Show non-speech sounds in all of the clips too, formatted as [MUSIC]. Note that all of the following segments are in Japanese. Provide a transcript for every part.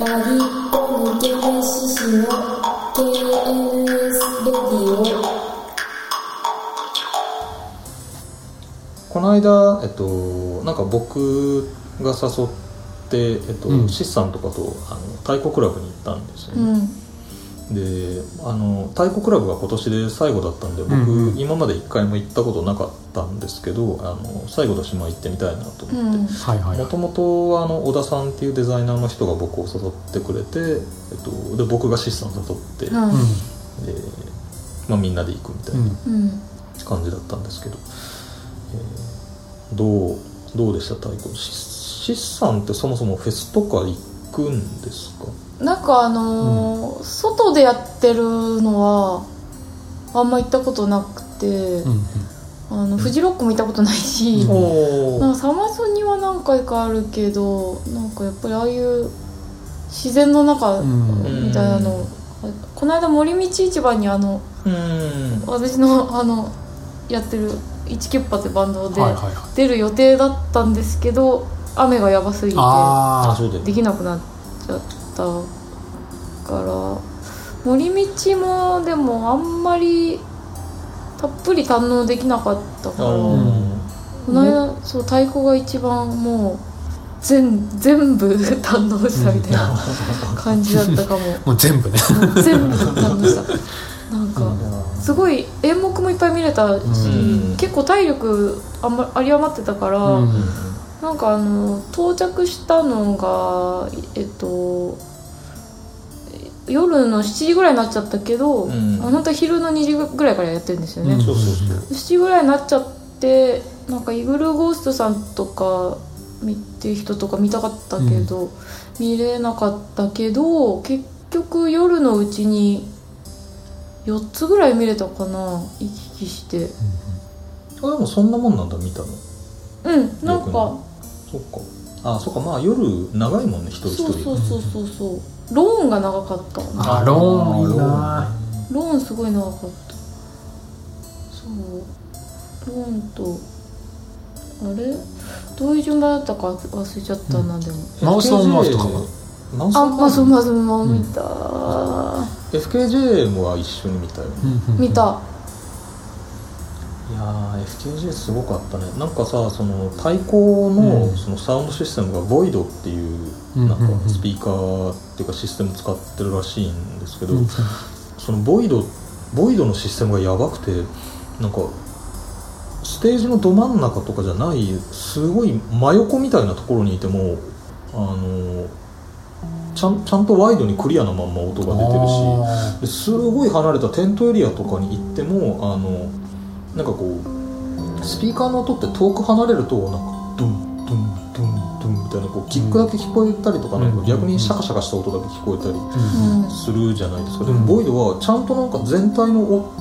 ガリコムゲネシシの KNS レディオこの間、えっと、なんか僕が誘って、えっとうん。シスさんとかとあの太鼓クラブに行ったんですよね、うん。であの太鼓クラブが今年で最後だったんで僕、うんうん。今まで一回も行ったことなかったんですけどあの最後だしまあ行ってみたいなとう思って、ん。はいはい。もともとあの小田さんっていうデザイナーの人が僕を誘ってくれて、えっと、で僕がシスさん誘って、でうん。まあ、みんなで行くみたいなうん。うん感じだったんですけど、えーどうどうでした太鼓？シシスさんってそもそもフェスとか行くんですか？なんかあのー外でやってるのはあんま行ったことなくて、うんうんあのフジロックも行ったことないし、うん。おなんかサマソニは何回かあるけどなんかやっぱりああいう自然の中うん。みたいなの、この間森道市場にあのうん。私のあのやってる「一キュッパ」ってバンドで出る予定だったんですけど雨がやばすぎてできなくなっちゃったから森道もでもあんまりたっぷり堪能できなかったからあこーの間そう太鼓が一番もう全全部堪能したみたいな感じだったかも。あ [LAUGHS] もう全部ね。全部堪能した。なんかすごい演目もいっぱい見れたし、うん。結構体力あんま有り余ってたから、うん。なんかあの到着したのがえっと夜の7時ぐらいになっちゃったけど、うん。あ本当は昼の2時ぐらいからやってるんですよね、うんそうそうそう。7時ぐらいになっちゃってなんかイグルーゴーストさんとか見てる人とか見たかったけど、見れなかったけど結局夜のうちに4つぐらい見れたかな行き来して。あでもそんなもんなんだ見たの。うんなんか。そっか。あそっか。まあ夜長いもんね一人一そう人そうそうそうそうローンが長かった。あローンいいな。ローンすごい長かった。そう。ローンとあれ？どういう順番だったか忘れちゃったな、でも。マウスオンマウスとかも。マウスあオンマウスも見た、FKJ は一緒に見たよね。うんうん。見たいやー FKJ すごかったね。なんかさその太鼓のうん。そのサウンドシステムが Void っていううん。なんかスピーカーっていうかシステム使ってるらしいんですけど、うん。その Void, Void のシステムがやばくてなんかステージのど真ん中とかじゃないすごい真横みたいなところにいてもあのちゃんちゃんとワイドにクリアなまんま音が出てるしすごい離れたテントエリアとかに行ってもあのなんかこうスピーカーの音って遠く離れるとなんかドンドンドンドンみたいなこうキックだけ聞こえたりとか,、なんか逆にシャカシャカした音だけ聞こえたりするじゃないですか、でうん。もボイドはちゃんとなんか全体のお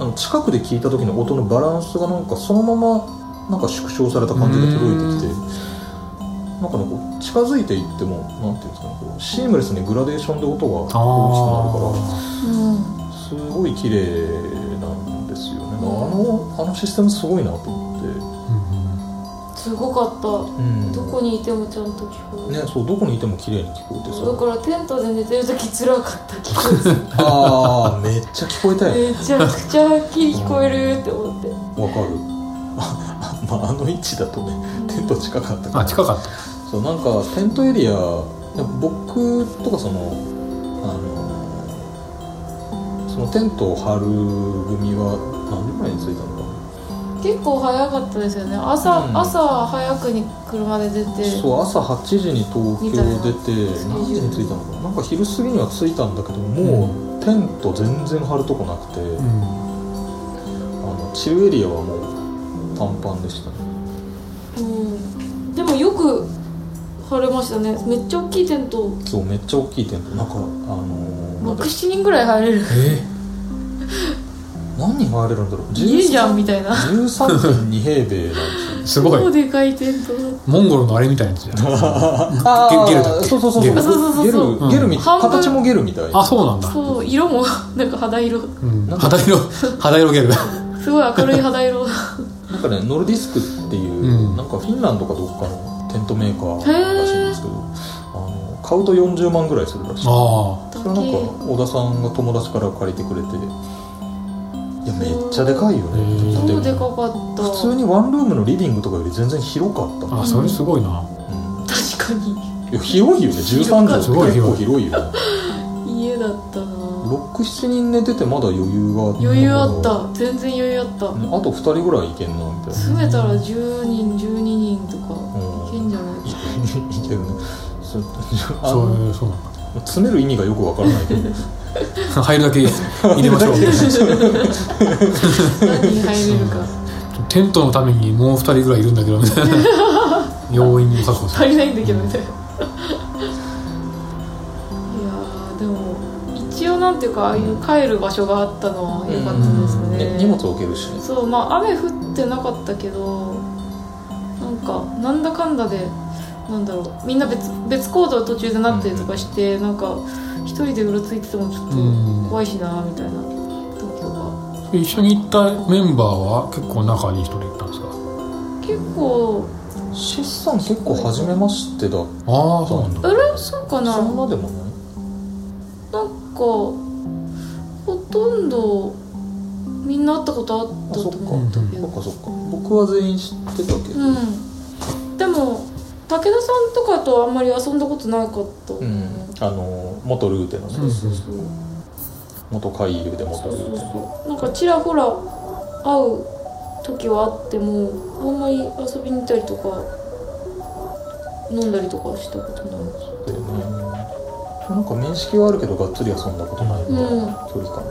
あの近くで聞いた時の音のバランスがなんかそのままなんか縮小された感じが届いてきてなんかねこう近づいていってもなんていうんですかねこうシームレスにグラデーションで音が大きくなるから。すごい綺麗なんですよね、あのあのシステムすごいなと思って、ーすごかった。うん。どこにいてもちゃんと聞こえる、ねそうどこにいても綺麗に聞こえてさ。だからテントで寝てる時辛かった気がする。ああめっちゃ聞こえたよめちゃくちゃ聞こえるって思って。わかる。あ [LAUGHS] まああの位置だとねテント近かったから。あ近かった。そうなんかテントエリア僕とかそのあのそのテントを張る組は何時ぐらいに着いたのか結構早かったですよね。朝、うん。朝早くに車で出て。そう朝8時に東京出て何時に着いたのかな？なんか昼過ぎには着いたんだけどもうテント全然張るとこなくて、うん。あのチルエリアはもうパンパンでしたね。うん。でもよく晴れましたね。めっちゃ大きいテント。そうめっちゃ大きいテント。なんかあのー、67人ぐらい入れる。え？[LAUGHS] 何人入れるんだろう？家じゃんみたいな。13.2平米なんですよすごい。超でかいテント。モンゴルのあれみたいなやつじゃん。ゲルだっけ？そうそうそうゲル。そうそうそうゲルゲルみ半分。形もゲルみたい。あそうなんだ。そう色も [LAUGHS] なんか肌色。うん。なんか。肌色肌色ゲル。すごい明るい肌色。なんかねノルディスクっていう、うん。なんかフィンランドかどっかのテントメーカーらしいんですけどあの買うと40万ぐらいするらしい。あそれはなんか小田さんが友達から借りてくれてめっちゃでかいよね。でかかった。普通にワンルームのリビングとかより全然広かった。ああそれすごいな。うん確かに。いや広いよね。13畳ってすごい結構広広いよね。家だったな。67人寝ててまだ余裕があった余裕あった。全然余裕あった。ねあと2人ぐらいいけんなみたいな。詰めたら10人12人とかうん。いけんじゃない？いけるね。そ [LAUGHS] うのいうそうなん詰める意味がよくわからないけど。だ [LAUGHS] 入るだけ入れましょう。何人入れるか。テントのためにもう2人ぐらいいるんだけどみたいな要員を確保。する足りないんだけどみたいないやーでも一応なんていうかああいう帰る場所があったのは良かったですね。ね荷物置けるし。ねそうまあ雨降ってなかったけどなんかなんだかんだでなんだろうみんな別別行動途中でなったりとかして、なんか一人でうろついててもちょっとうん。怖いしなみたいな。時が一緒に行ったメンバーは結構仲いい人で行ったんですか？結構シスさん結構初めましてだああそうなんだ。あれ？そうかな。そんなでもないなんかほとんどみんな会ったことあったと思ったけど。そっか。そっか僕は全員知ってたけど。うん。でも武田さんとかとあんまり遊んだことなかった、う。ん。あの元ルーテのね。うんそうそう。元海遊で元そうそうルーテそう。なんかちらほら会う時はあってもあんまり遊びに行ったりとか飲んだりとかしたことない。でね。なんか面識はあるけどがっつり遊んだことないみたいな。うん。距離感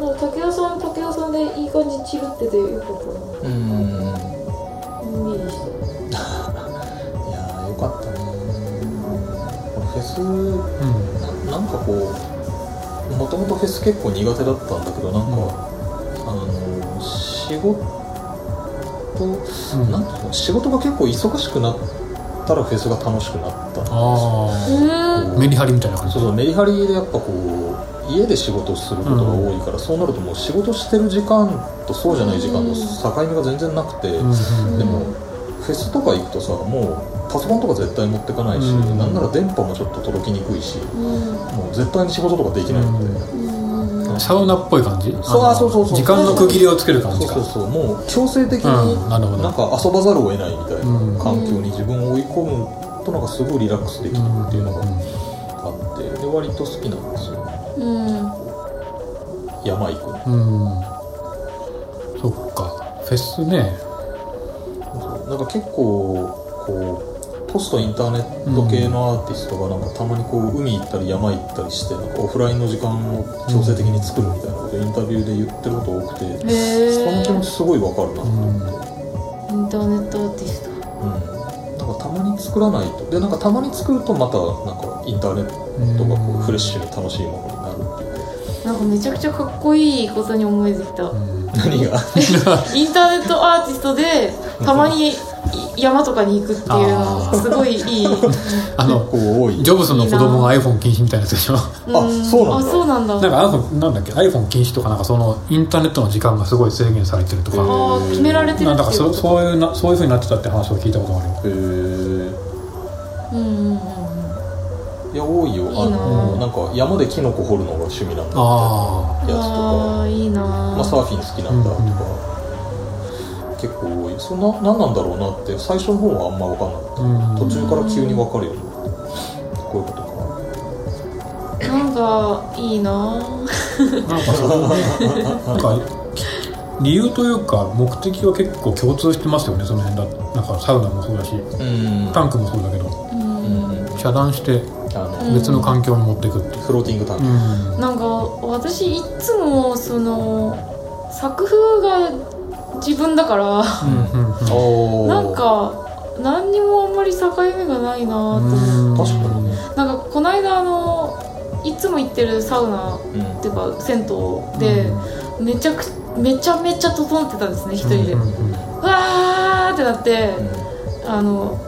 なんか武田さん武田さんでいい感じチルっててよかったな。うんのん。びりしていやーよかったね。このフェスうん。ななんかこうもともとフェス結構苦手だったんだけどなんか、うん。あの仕事、うん。なんていうの仕事が結構忙しくなったらフェスが楽しくなったあうん。あメリハリみたいな感じ。そうそうメリハリでやっぱこう家で仕事することが多いから、そうなるともう仕事してる時間とそうじゃない時間の境目が全然なくて、うんうんでもフェスとか行くとさもうパソコンとか絶対持ってかないし、うん。なんなら電波もちょっと届きにくいしうん。もう絶対に仕事とかできないみたいな、うん。サウナっぽい感じ？そうそうそうそう。時間の区切りをつける感じか。そうそうそう。もう強制的うん。になんか遊ばざるを得ないみたいうんな環境に自分を追い込むとなんかすごいリラックスできるっていうのがあってで割と好きなんですよ。うん山行くの。うん、うん、そっか。フェスね。そう。なんか結構こうポストインターネット系のアーティストがなんかたまにこう海行ったり山行ったりしてなんかオフラインの時間を強制的に作るみたいなことをインタビューで言ってること多くてへその気持えちすごいわかるな。と思って。インターネットアーティストうん、なんかたまに作らないとでなんかたまに作るとまたなんかインターネットがこうフレッシュに楽しいものになんかめちゃくちゃかっこいいことに思えてきた、うん。何が？[LAUGHS] インターネットアーティストでたまに山とかに行くっていうのすごいいい。[LAUGHS] あのこう多い。ジョブズの子供が iPhone 禁止みたいなやつでしょ？あそうなんだ。あそうなんだ。なんかあのなんだっけ？iPhone 禁止とかなんかそのインターネットの時間がすごい制限されてるとか。決められてるなんだかそっていうこと。そういうなそういうふうになってたって話を聞いたことがある。よへえうんいや多いよ。いいな。あのなんか山でキノコ掘るのが趣味なんだあみたいな。やつとか。ああいいなまあ、サーフィン好きなんだとか、結構多い。そんな何なんだろうなって最初の方はあんま分かんなかった、うん。途中から急に分かるようになってこういうことかな。んかいいな。なんかそのなんか理由というか目的は結構共通してますよね。その辺だなんかサウナもそうだしうん。タンクもそうだけど。うん。うん。遮断してあの、うん。別の環境に持っていくっていう。フローティングタン。ク、うん。なんか私いつもその作風が自分だからうんうんなんか何にもあんまり境目がないなと思って。確かに。ねなんかこの間あのいつも行ってるサウナうん。っていうか銭湯でめちゃくめちゃめちゃ整ってたんですね一人で、うんううんわーってなって、あの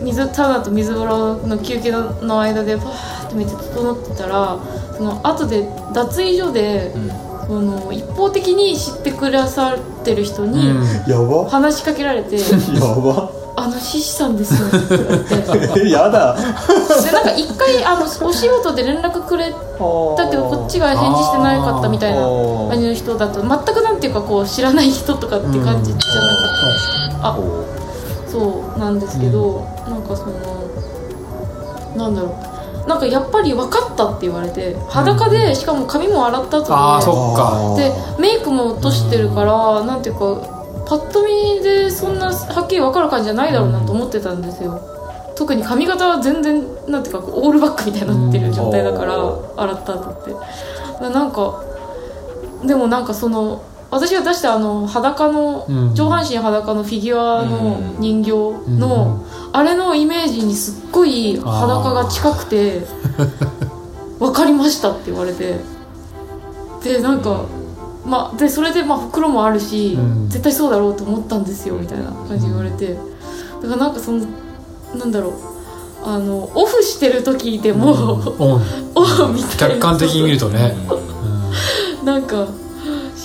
水サウナと水風呂の休憩の間でバーってめっちゃ整ってたらその後で脱衣所でうん。その一方的に知ってくださってる人にうん。やば。話しかけられて、[LAUGHS] やば。ああの獅子さんですよ」って言われてだなんか一回あのお仕事で連絡くれたけどこっちが返事してなかったみたいな感じの人だと全くなんていうかこう知らない人とかって感じじゃなかった、あそうなんですけど、なんかそのなんだろう。なんかやっぱり分かったって言われて裸でしかも髪も洗った後でああそっか。でメイクも落としてるからなんていうかパッと見でそんなはっきり分かる感じじゃないだろうなと思ってたんですよ。特に髪型は全然なんていうかオールバックみたいになってる状態だからうん。洗った後って。なんかでもなんかその私が出したあの裸の、うん。上半身裸のフィギュアの人形の、あれのイメージにすっごい裸が近くて [LAUGHS] 分かりましたって言われて。でなんか、まあでそれでまあ袋もあるし、うん。絶対そうだろうと思ったんですよみたいな感じで言われて。だからなんかそのなんだろうあのオフしてる時でも、オン [LAUGHS] オフみたいな。客観的に見るとね。なんか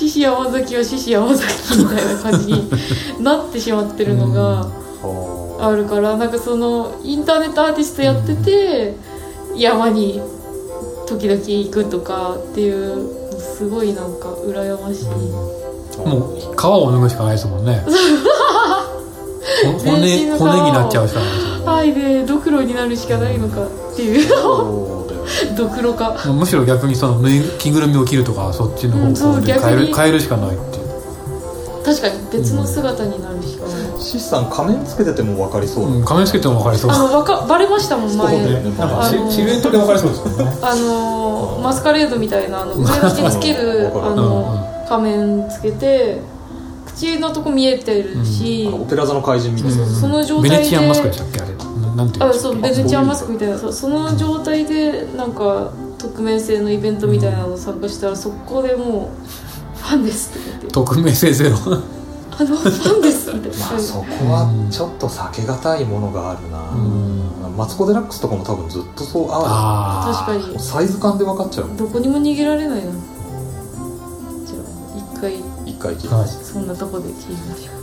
獅子山崎は獅子山崎みたいな感じになってしまってるのがあるからなんかそのインターネットアーティストやってて山に時々行くとかっていうすごいなんか羨ましい、もう皮を脱ぐしかないですもんね。ほ [LAUGHS] 全身骨骨になっちゃうしかないですもんはいでドクロになるしかないのかっていう [LAUGHS] ドクロかむしろ逆にそのぬい着ぐるみを着るとかそっちの方向で変える,、逆に。変えるしかないっていう、確かに別の姿になるし。かない、シスさん仮面つけてても分かりそう。だ、うん、仮面つけても分かりそう。あのわかバレましたもん前。そうね。なんかあのシシルエットで分かりそうですよね。あのーマスカレードみたいなあの上の口につけるうん。あの仮面つけて口のとこ見えてるし、オペラ座の怪人みたいな、その状態でベネチアンマスクでしたっけあれななんていうんあですかそうベネチアンマスクみたいなそうその状態でなんか匿名性のイベントみたいなの参加したら速攻でもう「ファンです」って言って。匿名性ゼロ「あのファンです」みたいなまあそこはちょっと避けがたいものがあるな、マツコ・デラックスとかも多分ずっとそうああ確かに。るサイズ感で分かっちゃうどこにも逃げられないなじゃあ一回一回切る、あはい。そんなとこで切りましょう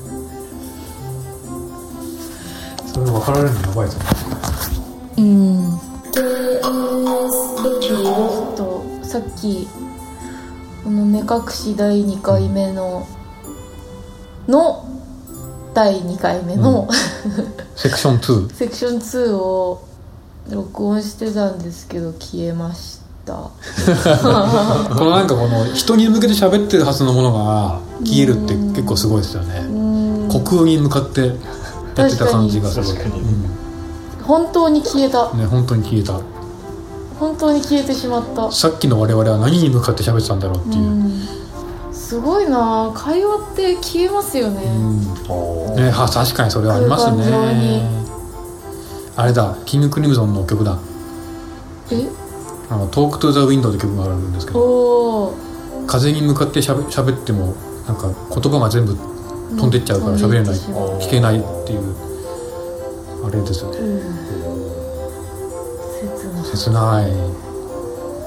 それ分かられるのやばいですねうんとさっきこの目隠し第2回目のの第2回目の、セクション2 [LAUGHS] セクション2を録音してたんですけど消えました。[LAUGHS] このなんかこの人に向けて喋ってるはずのものが消えるって結構すごいですよね。うん。虚空に向かって。やってた感じがすごい。確かに。本当に消えた。うんね本当に消えた。本当に消えてしまった。さっきの我々は何に向かって喋ってたんだろうっていう、うん。すごいな。会話って消えますよね、うん。ね、は確かにそれはありますね。あれだキングクリムゾンの曲だ。え？あの「トークトゥザウィンドウって曲があるんですけど。風に向かってしゃべ喋ってもなんか言葉が全部飛んでっちゃうから喋れない、聞けないっていうあれですよね。うん。切な切ない。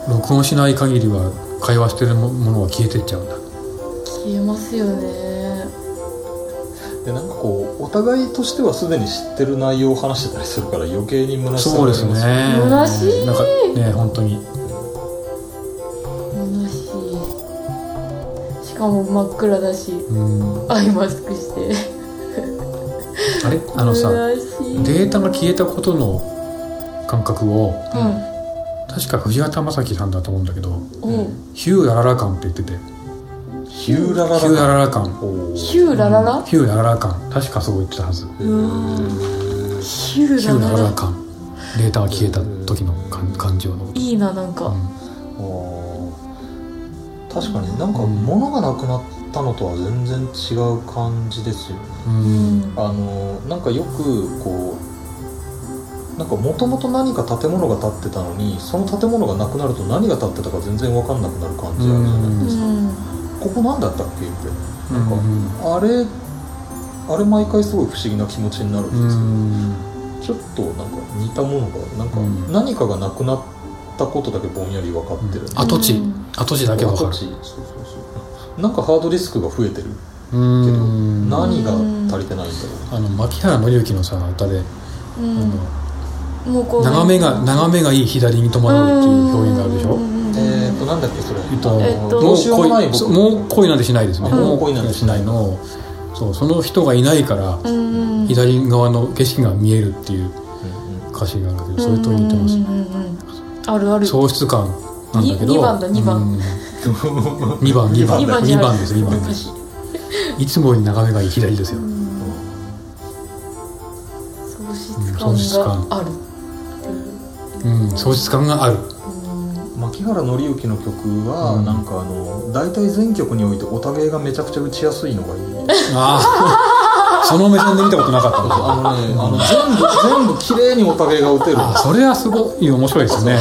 録音しない限りは会話してるもものは消えてっちゃうんだ。消えますよね。でなんかこうお互いとしてはすでに知ってる内容を話してたりするから余計に虚しさそうですね。虚しいなんかね本当にいしかも真っ暗だしうん。アイマスクして。あれ？あのさデータが消えたことの感覚をうん。確か藤原正樹さんだと思うんだけどヒューラララ感って言ってて。ヒューラララヒューラララ感ヒューラララ？ヒューラララ感確かそう言ってたはず。ヒューーラララ感データが消えた時の感感情のいいななんか、うん確かになんか物がなくなったのとは全然違う感じですよね。うん。あのなんかよくこうなんかもともと何か建物が建ってたのにその建物がなくなると何が建ってたか全然分かんなくなる感じあるじゃないですか、うん。ここ何だったっけ？みたいな。なんか、うんあれあれ毎回すごい不思議な気持ちになるんうですよ、ん。ちょっとなんか似たものがなんかうん。何かがなくなったことだけぼんやり分かってる、跡地うん。跡地。だけわかる。跡地。そうそうそう。なんかハードディスクが増えてるうーん。何が足りてないんだろあの牧原紀之のさ歌で、うん。もうこう眺めが眺めがいい左に戸惑うっていう表現があるでしょ、えーっとなんだっけそれ？えっとえっとどうしようもない僕。そうもう恋なんてしないですね、うんもう恋なんてしない。のそうその人がいないから左側の景色が見えるっていう歌詞があるけどそれと似てます、うんうんうんうんあるある。喪失感なんだけど。に [LAUGHS] 二番だ二番うん。二番二番二番番です二番です。いつもより眺めがいい左ですよ、喪失感があるう。ん、喪失感。がある。牧原紀之の曲は、うん。なんかあの大体全曲においてオタ芸がめちゃくちゃ打ちやすいのがいい。ああその目線で見たことなかったなあのねあの全部全部綺麗にオタ芸が打てる。あそれはすごい面白いですね、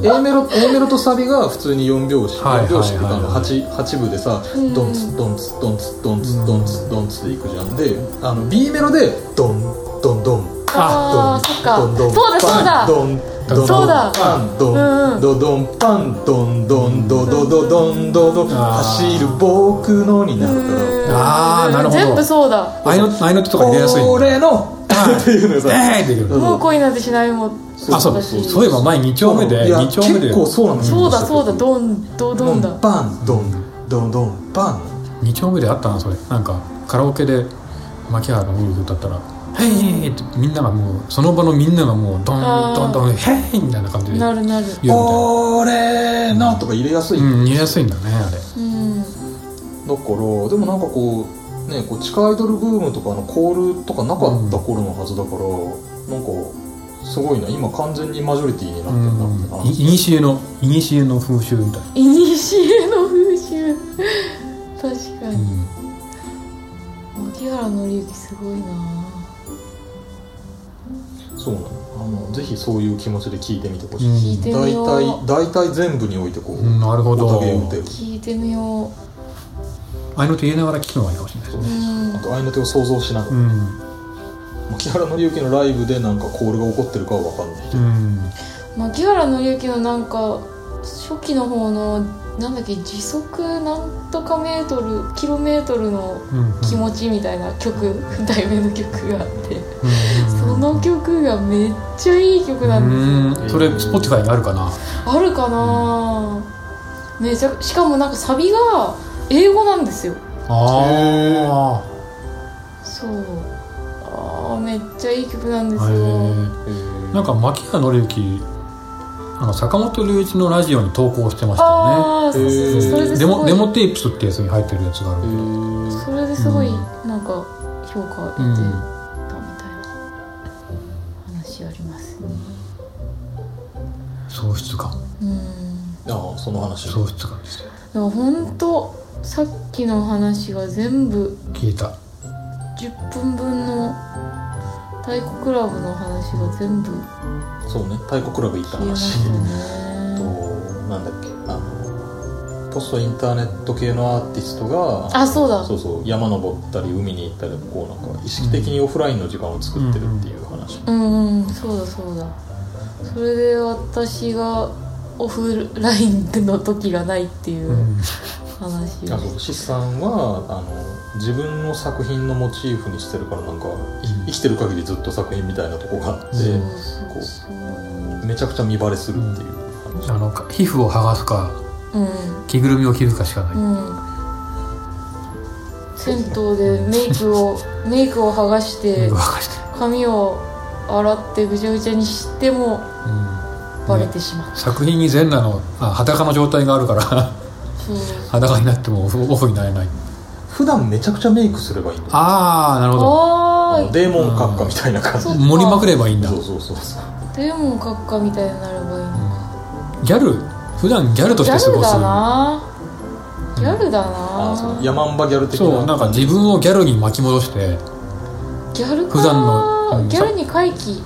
う。ん A メロ A メロとサビが普通に4拍子、はい4拍子っていうかあのはい 8, 8部でさ、ん。ドンツドンツドンツドンツドンツドンツでいくじゃん。であの B メロでドンドンドン。あーそっか。ドンドン。そうだそうだ。ドンドンそうだパンドうんンドドンパンドンドンドドドドンドド走る僕のになるからあーなるほど。全部そうだ。あいのあいの手とか入れやすい俺の [LAUGHS] っていうのがさえーって言うもう恋なんてしないもん。あそうそういえば前2丁目でいや2丁目で。結構そうなんですよ。そうだそうだ。ドンドドンだパンドンドンドンパン2丁目であったなそれなんかカラオケで牧原の音楽歌ったら「ヘイヘイ!」ってみんながもうその場のみんながもうドンあー。ドンドン「ヘイ!」みたいな感じでなるなる。俺のとか入れやすい、だうん入れやすいんだねあれ。うん。からでもなんかこうねこう地下アイドルブームとかのコールとかなかった頃のはずだから、なんかすごいな。今完全にマジョリティになってるなってうん。いいにしえのいにしえの風習みたいいにしえの風習。[LAUGHS] 確かな、うにん。牧原紀之すごいなそうなの。あのぜひそういう気持ちで聞いてみてほしうん。い、聞いてみ大よう。体大体全部においてこう、うん。なるほど。おたげ打てる。聞いてみよああいうのと言いながら聞くのがいいかもしれないですね。うん。あと合いの手を想像しながら、うん。牧原紀之のライブでなんかコールが起こってるかは分かんないけど、うん。う牧原紀之のなんか初期の方のなんだっけ時速なんとかメートルキロメートルのうん気持ちみたいな曲、題名の曲があって。うんその曲がめっちゃいい曲なんですよ。うん。それ Spotify にあるかな？あるかな？めちゃしかもなんかサビが英語なんですよ。あそう。あーめっちゃいい曲なんですよ。えなんか牧原紀之あの坂本龍一のラジオに投稿してましたよああそうそうそう。それでデモデモテープスってやつに入ってるやつがあるけどそれですごいうん。なんか評価得て。たみ喪失感。うん。ああその話。喪失感ですよだから本当さっきの話が全部聞いた。10分分の太鼓クラブの話が全部そうね。太鼓クラブ行った話。たとねなんだっけ。あのポストインターネット系のアーティストがあそうだ。そうそう。山登ったり海に行ったりこうなんか意識的にオフラインの時間を作ってるっていう話、うんうんそうだそうだそれで私がオフラインの時がないっていううん。話あそうシスさんはあの自分の作品のモチーフにしてるからなんか、い生きてる限りずっと作品みたいなとこがあって、めちゃくちゃ見バレするっていう。話、あの皮膚を剥がすかうん。着ぐるみを着るかしかない、うん。銭湯でメイクをメイクを剥がして。髪を洗ってぐちゃぐちゃにしてもうん。バレてしまう、作品に全裸のあ裸の状態があるから裸になってもオフオフになれない。普段めちゃくちゃメイクすればいいんだ。よああなるほど。デーモン閣下みたいな感じ。盛りまくればいいんだ。そうそうそうそう。デーモン閣下みたいになればいいのか。ギャル普段ギャルとギして過ごす。ャルだな。ギャルだな。ヤマンバギャル的な。そうなんか自分をギャルに巻き戻してギャルか普段のうん。ギャルに回帰。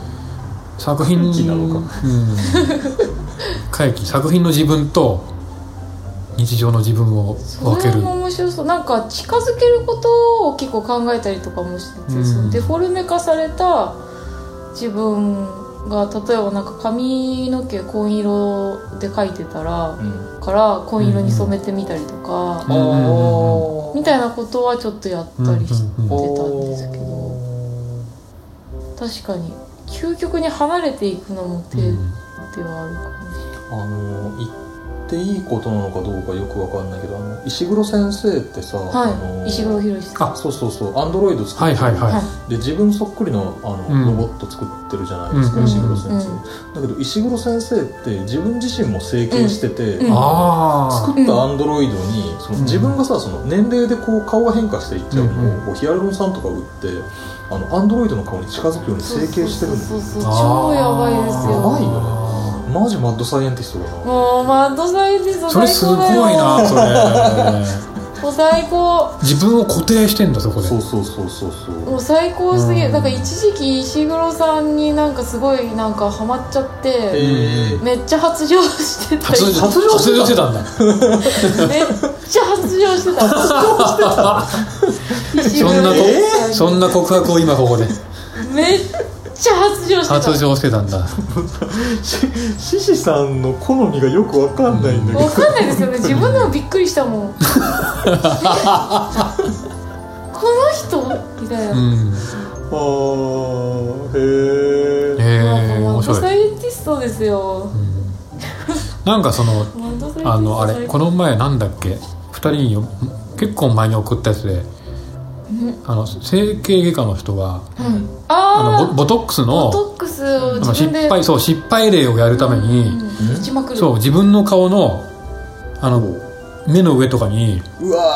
作品。なのかうん。回帰。作品の自分と日常の自分をそ分ける。面白そう。なんか近づけることを結構考えたりとかもしてて、うん。そのデフォルメ化された自分が例えばなんか髪の毛紺色で描いてたらうん。から紺色に染めてみたりとか、みたいなことはちょっとやったりしてたんですけど、確かに。究極に離れていくのも手ではあるかも、あの言っていいことなのかどうかよくわかんないけどあの石黒先生ってさ、あはのい石黒博さん。あそうそうそう。アンドロイド作ってる、はいはいはい。はいで自分そっくりのあの、うん。ロボット作ってるじゃないですか、うん石黒先生、うんだけど石黒先生って自分自身も整形してて、うん。あ作ったアンドロイドにそのうん。自分がさその年齢でこう顔が変化していっちゃうのを、うんうん。こうヒアルロン酸とか打ってあのアンドロイドの顔に近づくように整形してるんだよそうそうそう超やばいですやばいよよマジマッドサイエンティストだな。もうマッドサイエンティストそれすごいなそれ。もう最高。自分を固定してんだそこで。そうそうそうそうそう。もう最高すぎる、うん。なんか一時期石黒さんになんかすごいなんかハマっちゃって、えーめっちゃ発情してた。発情発情発情してたんだ。[LAUGHS] めっちゃ発情してた。発情してた [LAUGHS] そんなこえー。そんな告白を今ここで。めっちゃ発情してた。発情してたんだ。シシさんの好みがよくわかんないんだけど、わかんないですよね。自分でもびっくりしたもん。[LAUGHS] この人？みたいな、うん。あーへえへえ面白い。イエンティストですよ。なんかそのあのあれこの前なんだっけ？2人によ結構前に送ったやつであの整形外科の人がうんあのあボボトックスあボのトックスの失敗そう失敗例をやるために、そう自分の顔のあの目の上とかに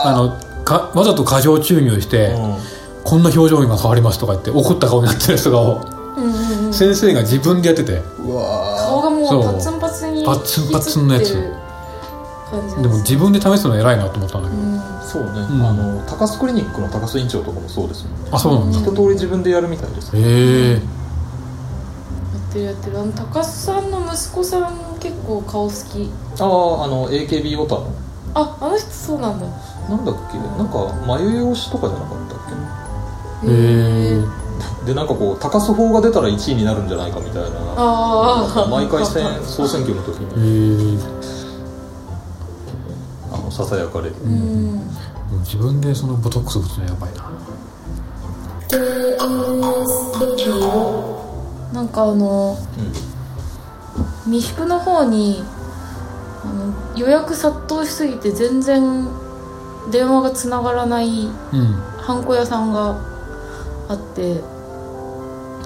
あのかわざと過剰注入して、うん。こんな表情が変わりますとか言って怒った顔になってる人がうんうんうん。先生が自分でやってて。顔がもそう。うパツンパツンにパツンパツンのやつでも自分で試すの偉いなと思ったんだけど、うん。そうね、ん。あの高須クリニックの高須院長とかもそうですもんね。あそうなんだ、一通り自分でやるみたいです。へえやってるやってる。あの高須さんの息子さん結構顔好き。あああの AKB オタのああの人そうなんだ。なんだっけ？なんか眉用紙とかじゃなかったっへえけでなんかこう高須法が出たら1位になるんじゃないかみたいな。ああ毎回選総選挙の時にささやかれるうん。自分でそのボトックス打つのやばいな。なんかあの三宿の方にあの予約殺到しすぎて全然電話がつながらないうん。ハンコ屋さんがあって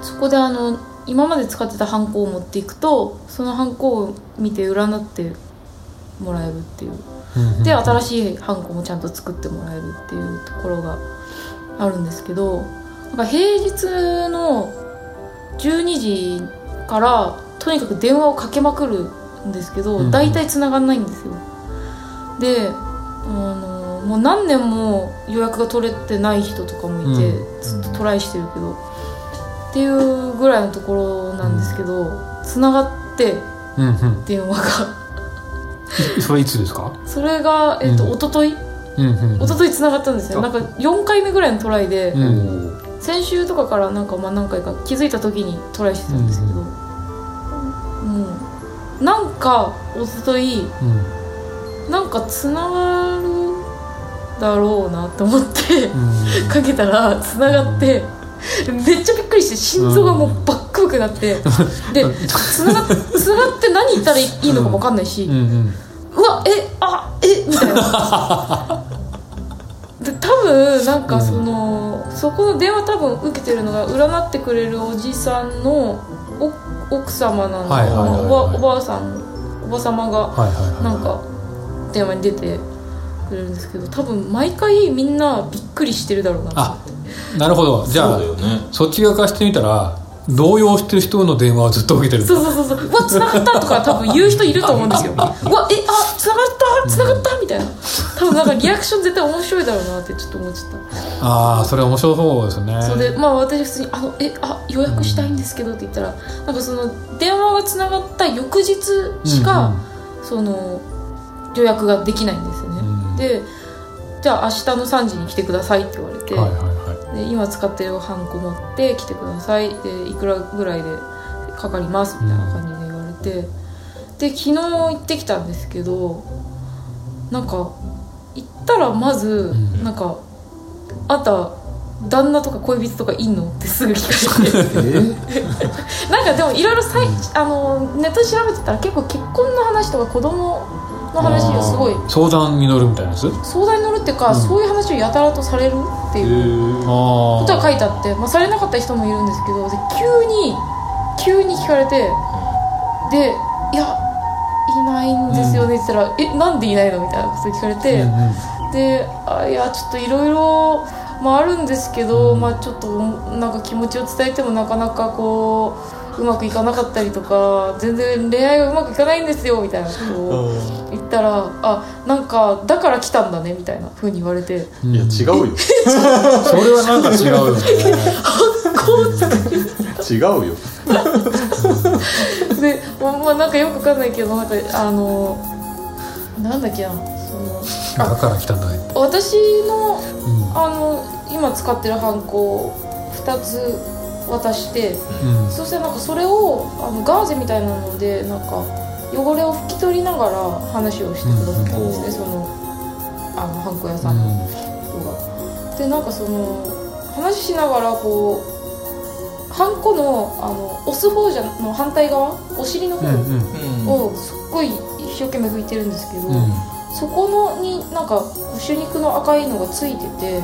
そこであの今まで使ってたハンコを持っていくとそのハンコを見て占ってもらえるっていう。うんで新いしいハンコもちゃんと作ってもらえるっていうところがあるんですけどなんか平日の12時からとにかく電話をかけまくるんですけど、大体繋がんないんですよ。であのもう何年も予約が取れてない人とかもいて、うずっとトライしてるけどっていうぐらいのところなんですけど繋がって電話が。いそれいつですか？それが、えっとうん。一昨日？一昨日繋がったんですよ。あ。なんか4回目ぐらいのトライで、うん。先週とかからなんかまあ何回か気づいた時にトライしてたんですけど、うん。もうなんか一昨日うん。なんかつながるだろうなと思ってうん。かけたらつながってめっちゃびっくりして心臓がもうバックバクなってでつながつながって何言ったらいいのかも分かんないし、うんうん。うわえあえみたいな。[LAUGHS] で多分なんかその、そこの電話多分受けてるのが占ってくれるおじさんのお奥様なのかはいはいはいはい。おばおばあさんおば様がはいはいはいなんか電話に出てくれるんですけど多分毎回みんなびっくりしてるだろうなあなるほど。じゃあそね。そっち側からしてみたら動揺してる人の電話をずっと受けてる。そうそうそうそう。うわ繋がったとか多分言う人いると思うんですよ。うわえあ繋がった？繋がった？みたいな。多分なんかリアクション絶対面白いだろうなってちょっと思っちゃった。ああそれ面白そうですね。それでまあ私普通に「あのえあ予約したいんですけど」って言ったらなんかその電話がつながった翌日しか、その予約ができないんですよね、うん。でじゃあ明日の3時に来てくださいって言われて、はいはいはいで今使ってるハンコ持って来てください。でいくらぐらいでかかりますみたいな感じで言われて、で昨日行ってきたんですけどなんか行ったらまず、ん。なんか「あんた旦那とか恋人とかいんの?」ってすぐ聞かれて。え？[LAUGHS] なんかでもいろいろさいあのネットで調べてたら結構結婚の話とか子供の話をすごい。相談に乗るみたいなやつ？相談に乗るっていうか、そういう話をやたらとされるっていうあことは書いてあって、まあ、されなかった人もいるんですけどで急に急に聞かれてで「いやいないんですよね」って言ったら「えなんでいないの?」みたいなこと聞かれて、うんうん。で「あいやちょっといろいろまああるんですけど、まあちょっとなんか気持ちを伝えてもなかなかこううまくいかなかったりとか全然恋愛がうまくいかないんですよ」みたいなことを言ったら「あなんかだから来たんだね」みたいな風に言われて。うんいや違うよ。それはなんか違うよ。ね。違うよ。[LAUGHS] でまあまあなんかよくわかんないけどなんかあのなんだっけなそのだから来たんだね。私のうん。あの今使ってるハンコを2つ渡してうん。そしてなんかそれをあのガーゼみたいなのでなんか汚れを拭き取りながら話をしてくださったんですね、うんそのあのハンコ屋さうん。の人が。でなんかその話しながらこうハンコのあの押す方じゃの反対側お尻の方、うんうん。をすっごい一生懸命拭いてるんですけど、うん。そこのになんか手肉の赤いのがついてて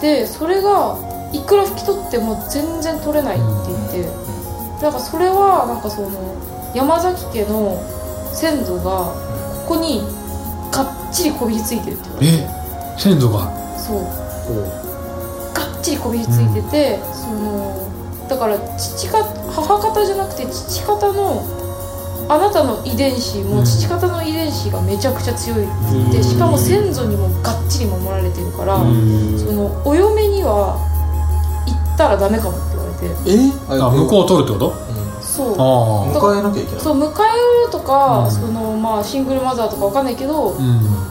でそれがいくら拭き取っても全然取れないって言って、なんかそれはなんかその山崎家の先祖がここにがっちりこびりついてるって言われて。え先祖が？そう。がっちりこびりついてて、そのだから父か母方じゃなくて父方のあなたの遺伝子うん。も父方の遺伝子がめちゃくちゃ強いうん。でしかも先祖にもがっちり守られてるから、うん。そのお嫁には行ったらダメかもって言われて。え？あ向こうを取るってこと？そう。迎えなきゃいけない。そう迎えるとか、うん。そのまあ、シングルマザーとかわかんないけど、うん。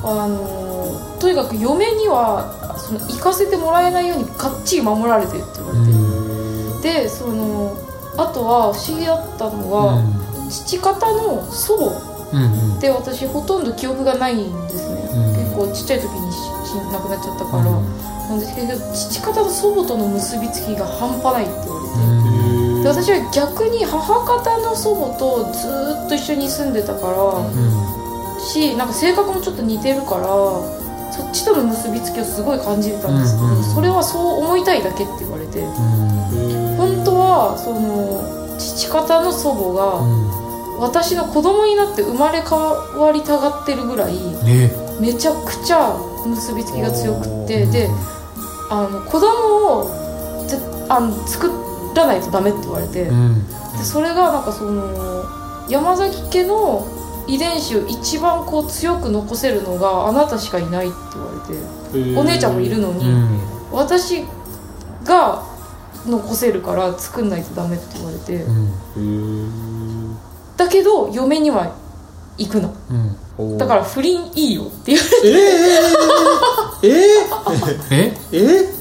あのとにかく嫁にはその行かせてもらえないようにがっちり守られてるって言われて、でそのあとは不思議だったのが、父方の祖母うんうん。って私ほとんど記憶がないんですね、うん。結構ちっちゃい時に亡くなっちゃったから、なんですけど父方の祖母との結びつきが半端ないって言われて、で私は逆に母方の祖母とずーっと一緒に住んでたから、しなんか性格もちょっと似てるからそっちとの結びつきをすごい感じてたんですけど、うんうんそれはそう思いたいだけって言われて。本当はその父方の祖母が私の子供になって生まれ変わりたがってるぐらいね。めちゃくちゃ結びつきが強くってであの子供をぜあの作らないとダメって言われて。うん。でそれがなんかその山崎家の遺伝子を一番こう強く残せるのがあなたしかいないって言われて。お姉ちゃんもいるのに、うん。私が残せるから作んないとダメって言われて、うん。だけど嫁には行くなうん。だから不倫いいよって言わえー、ええー、えー、え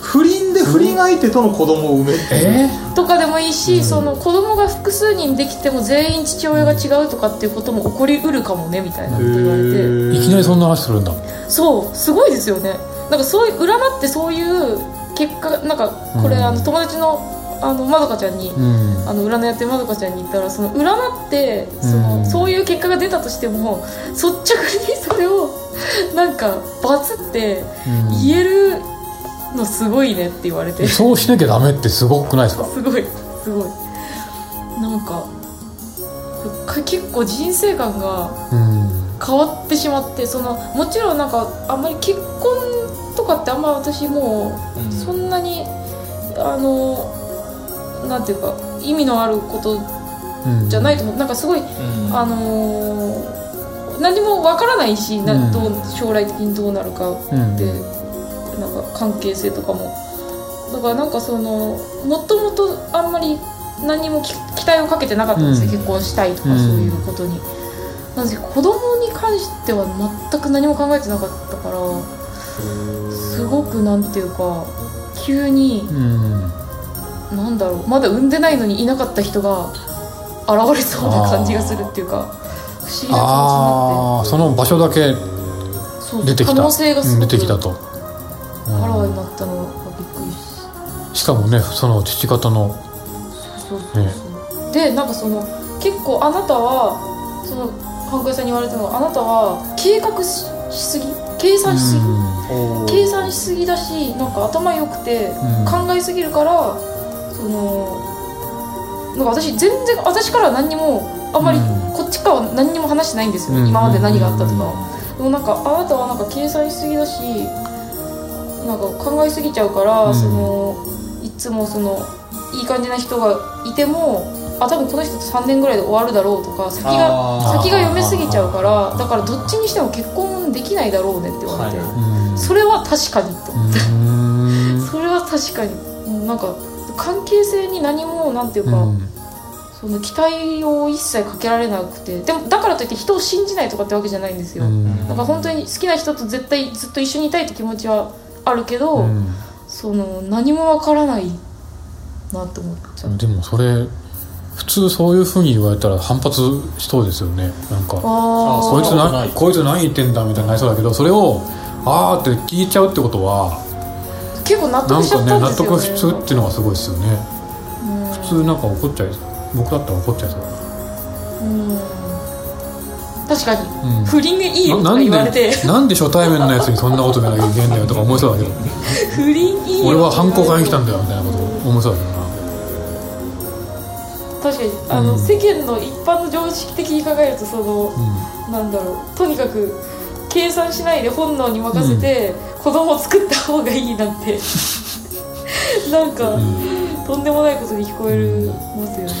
不倫で不倫相手との子供を産めってえれとかでもいいし、その子供が複数人できても全員父親が違うとかっていうことも起こりうるかもねみたいなこと言われて。いきなりそんな話するんだそうすごいですよねなんかそういう占ってそういう結果なんかこれ、うんあの友達のあのまどかちゃんに、うん。あの占いやってるまどかちゃんに言ったらその占ってその、うん。そういう結果が出たとしても率直にそれをなんかバツってうん。言えるのすごいねって言われて。すそうしなきゃダメってすごくないですか？ごいすごい。なんかか結構人生観がうん。変わってしまってそのもちろんなんかあんまり結婚とかってあんま私もうそんなにあのなんていうか意味のあることうんじゃないと思う。なんかすごいうん。あのー何もわからないしなうん。どう将来的にどうなるかうん。ってなんか関係性とかも。だからなんかそのもともとあんまり何もき期待をかけてなかったんですよ、うん。結婚したいとかうん。そういうことに、なんで子供に関しては全く何も考えてなかったからすごくなんていうか急にうんなんだろうまだ産んでないのにいなかった人が現れそうな感じがするっていうか不思議な気持ちになああその場所だけ出てきた。可能性がすうんごく出てきたと。あらわになったのがびっくりししかもねその父方のそうそうそう、でなんかその結構あなたはそのハンコ屋さんに言われたのはあなたは計画ししすぎ？計算しすぎ、計算しすぎだしなんか頭良くてうん。考えすぎるから、そのなんか私全然私からは何にもあんまりうん。こっちからは何にも話してないんですよ、うん。今まで何があったとか。は、でもなんかあなたはなんか計算しすぎだしなんか考えすぎちゃうから、うん。そのいつもそのいい感じな人がいてもあ多分この人と3年ぐらいで終わるだろうとか先が先が読めすぎちゃうからだからどっちにしても結婚できないだろうねって言われて、はいうん。それは確かにと思って、うん。それは確かに。なんか関係性に何もなんていうか、うん。その期待を一切かけられなくてでもだからといって人を信じないとかってわけじゃないんですよ、うん。なんか本当に好きな人と絶対ずっと一緒にいたいって気持ちはあるけど、うん。その何もわからないなと思っちゃう。でもそれ普通そういうふうに言われたら反発しそうですよね。なんかあこいつこいつ何言ってんだみたいになりそうだけどそれをあーって聞いちゃうってことは結構納な得しちゃったんですよね。得するっていうのがすごいですよね。うん。普通なんか怒っちゃい僕だったら怒っちゃいそう。うん。確かに、うん。不倫がいいよとか言われて。でなんで初対面のやつにそんなこと言わなきゃいけんだよとか思いそうだけど。不倫いいよ俺は反抗買いに来たんだよみたいなこと思いそうだけど。な確かに。あの、うん。世間の一般の常識的に考えるとその、なんだろう。とにかく計算しないで本能に任せて、子供を作った方がいいなんて。[LAUGHS] なんか、とんでもないことに聞こえますよね。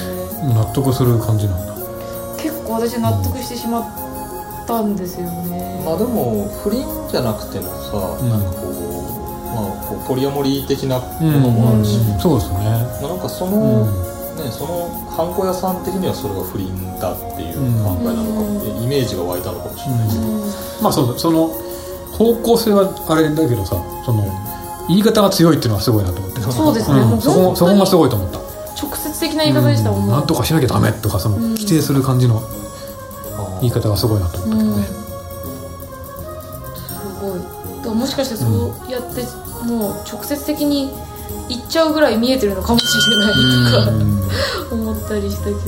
うん納得する感じなんだ。結構私納得してしまったんですよね、まあでも不倫じゃなくてもさ、うん。なんかこうまあこうポリアモリー的なもうんのもあるし、うん。そうですね。まあなんかその、うんねそのハンコ屋さん的にはそれが不倫だっていう考えなのかって、イメージが湧いたのかもしれないし、うん。まあそうその方向性はあれだけどさその言い方が強いっていうのはすごいなと思って。そうですね、うん、もうそこそこがすごいと思った。直接的な言い方でしたもんね、うん。なんとかしなきゃダメとかそのうん。規定する感じの言い方がすごいなと思ったけどね、すごい。だからもしかしてそうやってもう直接的に言っちゃうぐらい見えてるのかもしれないとか、思ったりしたけど。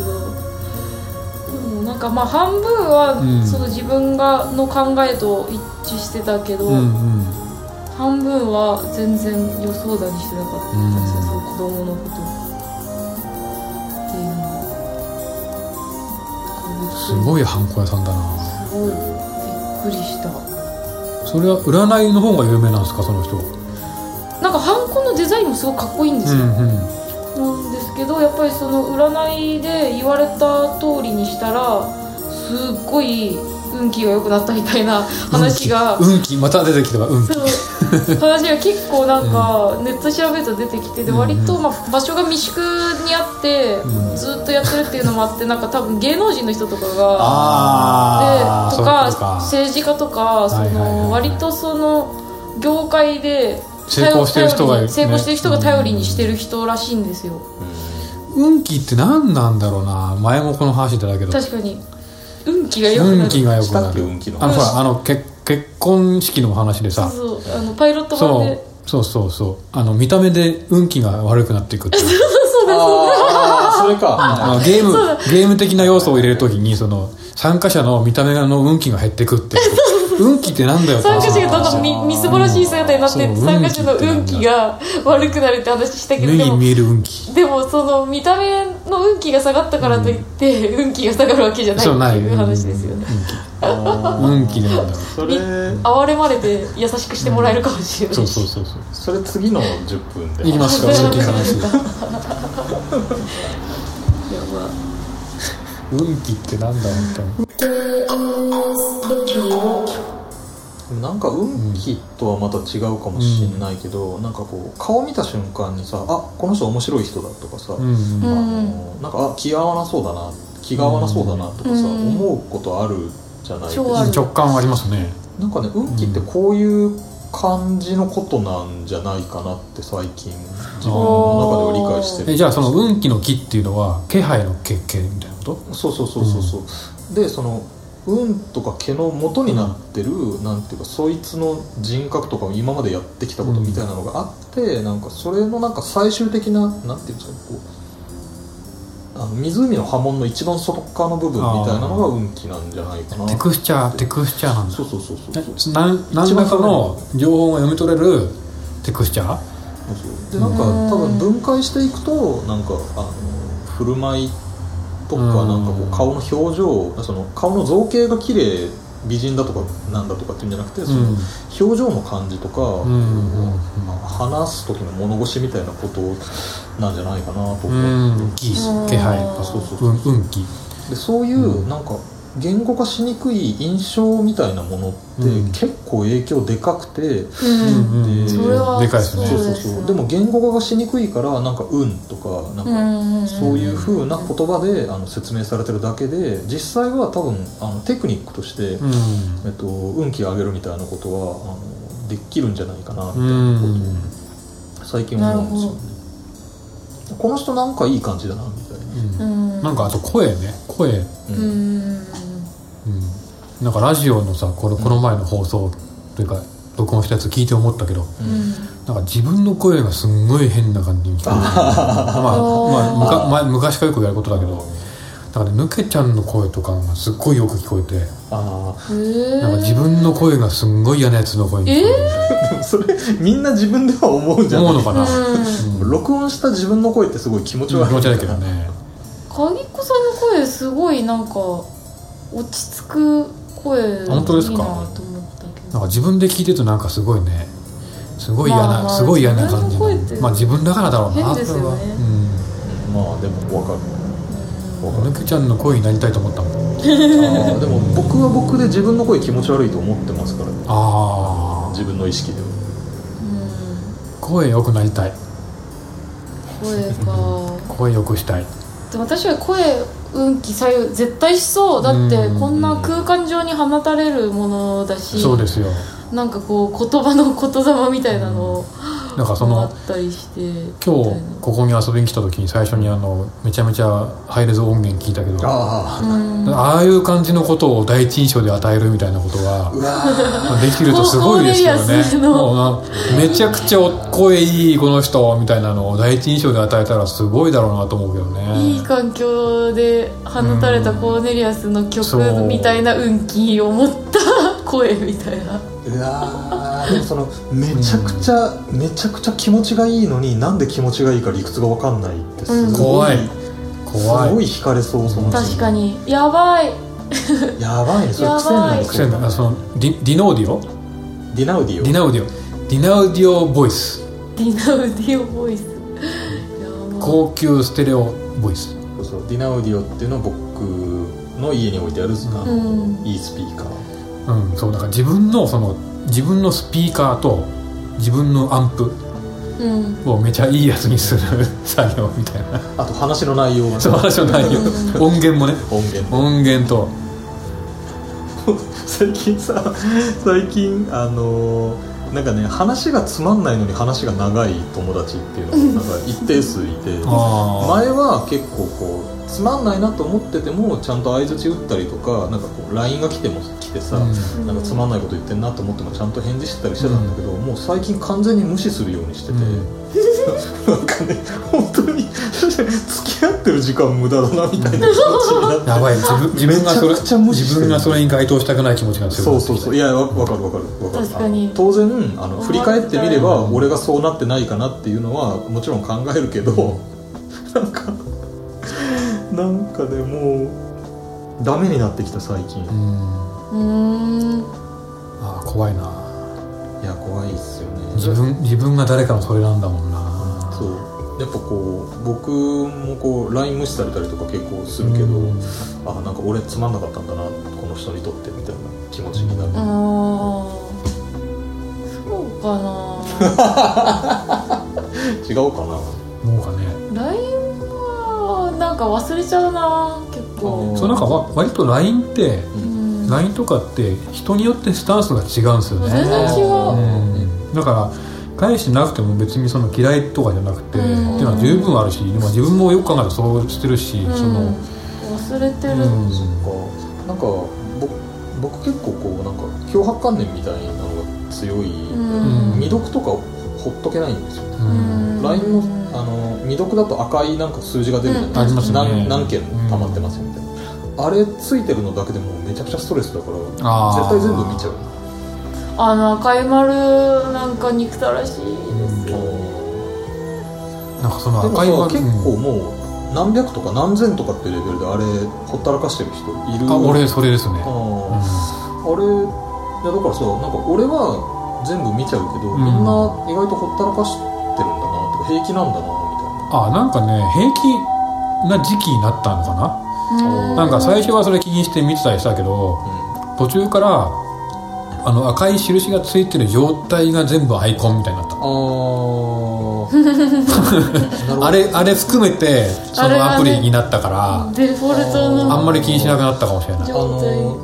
でもなんかまあ半分はうん。その自分がの考えと一致してたけど、うんうん。半分は全然予想だにしてなかったですね、うん。その子供のことっていう。のはすごいハンコ屋さんだな。すごいびっくりした。それは占いの方が有名なんですかその人は？なんかハンデザインもすごくかっこいいんですよ、うんうん。なんですけどやっぱりその占いで言われた通りにしたらすっごい運気が良くなったみたいな話が、運気また出てきたわ運気。話が結構なんかネット調べると出てきてでうん割とまあ場所が未宿にあってうん。ずっとやってるっていうのもあってなんか多分芸能人の人とかがでとか政治家とかその割とその業界で成功してる人が成功してる人が頼りにしてる人らしいんですよ。運気って何なんだろうな。前もこの話してたけど。確かに。運気が良くなる。運気が良くなる。っけ運気のあのほらあの結結婚式の話でさ。そうそう。あのパイロット版そう。でそうそうそう。あの見た目で運気が悪くなっていくっていう。[LAUGHS] ああそれか、あのゲームゲーム的な要素を入れるときにその参加者の見た目の運気が減っていくって [LAUGHS] 運気ってなんだよ参話加者がどん。どんみみすぼらしい姿になって参加者の運気が悪くなるって話したけどでも目に見える運気でもその見た目の運気が下がったからといって、運気が下がるわけじゃないっていう話ですよね。運気でなんだそれ哀れまれて優しくしてもらえるかもしれない。し、そうそうそうそう。それ次の10分で。いきますか [LAUGHS] [LAUGHS] あ運気の話やば運気ってなんだ本当に KNS レディオでもなんか運気とはまた違うかもしれないけど、なんかこう顔見た瞬間にさあこの人面白い人だとかさ、うんうんあのなんかあ気が合わなそうだな気が合わなそうだなとかさ、うん思うことあるじゃないですか。直感ありますね。なんかね運気ってこういう感じのことなんじゃないかなって最近自分の中では理解してる。えじゃあその運気の気っていうのは気配の気気みたいな？ここと？そうそうそうそうそう、でその運とか毛の元になってる、なんていうかそいつの人格とかを今までやってきたことみたいなのがあって、なんかそれのなんか最終的ななんていうんですかこうあの湖の波紋の一番外側の部分みたいなのが運気なんじゃないかな。テクスチャーテクスチャーなんだ。そうそうそうそうそう。えなん何らかの情報が読み取れるテクスチャー？でなんか多分分解していくとなんかあの振る舞いとかうんなんかこう顔の表情その顔の造形が綺麗美人だとかなんだとかっていうんじゃなくてそのうん表情の感じとか、うんうんうん話す時の物腰みたいなことなんじゃないかなとう思って、ん。気気配。あそうそうそう。運運気。でそういううん。なんか言語化しにくい印象みたいなものってうん。結構影響でかくて、うん。うんでそれはでかいですね。そうそうですそう。でも言語化がしにくいからなんか「運」とかなんか、うんそういう風な言葉であの説明されてるだけで実際は多分あのテクニックとして、うん。えっと、運気を上げるみたいなことはあのできるんじゃないかなみたういなことをん最近思うんですよね。この人なんかいい感じだなみたいな、うん。なんかあと声ね。声。ううんん。うんなんかラジオのさこれこの前の放送というか録音したやつ聞いて思ったけどうん。なんか自分の声がすんごい変な感じに聞こえる。[LAUGHS] まあ、まあ、むか前昔からよくやることだけどだからねぬけちゃんの声とかがすっごいよく聞こえてあへー。なんか自分の声がすんごい嫌なやつの声に聞こえあでもそれみんな自分では思うんじるゃない。思うのかな、うん。録音した自分の声ってすごい気持ち悪い。気持ち悪いけどね。鍵子さんの声すごいなんか落ち着く声本当ですかいいなと思ったけど。なんか自分で聞いてるとなんかすごいねすごい嫌な、まあまあすごい嫌な感じの自分の声ってまあ自分だからだろうな変ですよね。それは。まあでも分かる。ぬけちゃんの声になりたいと思ったもん。でも僕は僕で自分の声気持ち悪いと思ってますからね。ああ自分の意識では。声良くなりたい。うん声か。声良くしたい。で私は声運気左右絶対しそう。だってうん。こんな空間上に放たれるものだしそうですよ。なんかこう言葉の言霊みたいなのなんかそのもあったりして今日ここに遊びに来た時に最初にあのめちゃめちゃハイレゾ音源聞いたけどああ。いう感じのことを第一印象で与えるみたいなことはうわまあできるとすごいですよね。もうなめちゃくちゃ声いいこの人みたいなのを第一印象で与えたらすごいだろうなと思うけどね。いい環境で放たれたコーネリアスの曲みたいな運気を持った声みたいなうわーでもそのめちゃくちゃ、めちゃくちゃ気持ちがいいのになんで気持ちがいいか理屈が分かんないってすごい、怖い。す怖い。ごい惹かれそうその人確かに。やばい。やばいね。それ癖になりそう癖になる。あそのディディノーディオ？ディナウディオ？ディナウディオ。ディナウディオボイス。ディナウディオボイス。高級ステレオボイス。そうそう。ディナウディオっていうのは僕の家に置いてある、あのうん。いいスピーカーうんそうだから自分のその自分のスピーカーと自分のアンプうん。をめちゃいいやつにする [LAUGHS] 作業みたいな。あと話の内容がね。そう話の内容。音源もね。音源。音源と。最近さ最近あのーなんかね話がつまんないのに話が長い友達っていうのがなんか一定数いてあ前は結構こうつまんないなと思っててもちゃんと相づち打ったりとかなんかこう LINE が来ても来てさ、うん。なんかつまんないこと言ってんなと思ってもちゃんと返事してたりしてたんだけど、もう最近完全に無視するようにしてて、なんかね本当に [LAUGHS] 付き合ってる時間無駄だなみたいな。気持ちになってやばい自分 [LAUGHS] 自分がそれ自分がそれに該当したくない気持ちが強くそなってきたうそうそう。いやわわかるわかるわかる。確かに。当然あの振り返ってみればうん俺がそうなってないかなっていうのはもちろん考えるけど、[LAUGHS] なんかなんかねもうダメになってきた最近、いうん。うーん。あー怖いな。や怖いっすよね。自分自分が誰かのそれなんだもんな。そうやっぱこう僕もこう LINE 無視されたりとか結構するけど、うん。あなんか俺つまんなかったんだなこの人にとってみたいな気持ちになる、ああそうかな。[LAUGHS] 違うかな。もうかね。LINE はなんか忘れちゃうな結構。そうなんかわ割と LINE ってうん。LINE とかって人によってスタンスが違うんですよね。全然違う。うん。だから返してなくても別にその嫌いとかじゃなくて、うん。っていうのは十分あるし、まあ、自分もよく考えたらそうしてるし、うん。その忘れてる、うん。そっか。なんか僕僕結構こうなんか脅迫観念みたいなのが強い、うん。未読とかほっとけないんですよ。ね、うん。LINE のあの未読だと赤いなんか数字が出るじゃないですか、うん。何何件溜まってますみたいな、あれついてるのだけでもめちゃくちゃストレスだから絶対全部見ちゃうあの赤い丸なんか憎たらしいですよ、なんかその赤い丸さ結構もう何百とか何千とかってレベルであれほったらかしてる人いる。あ俺それですね。あー。あれいやだからさなんか俺は全部見ちゃうけど、うん。みんな意外とほったらかしてるんだなとか平気なんだなみたいな。あなんかね平気な時期になったのかな。うん。なんか最初はそれ気にして見てたりしたけど途中からあの赤い印がついてる状態が全部アイコンみたいになった。あ [LAUGHS] あれあれ含めてそのアプリになったからデフォルトのあんまり気にしなくなったかもしれない。あの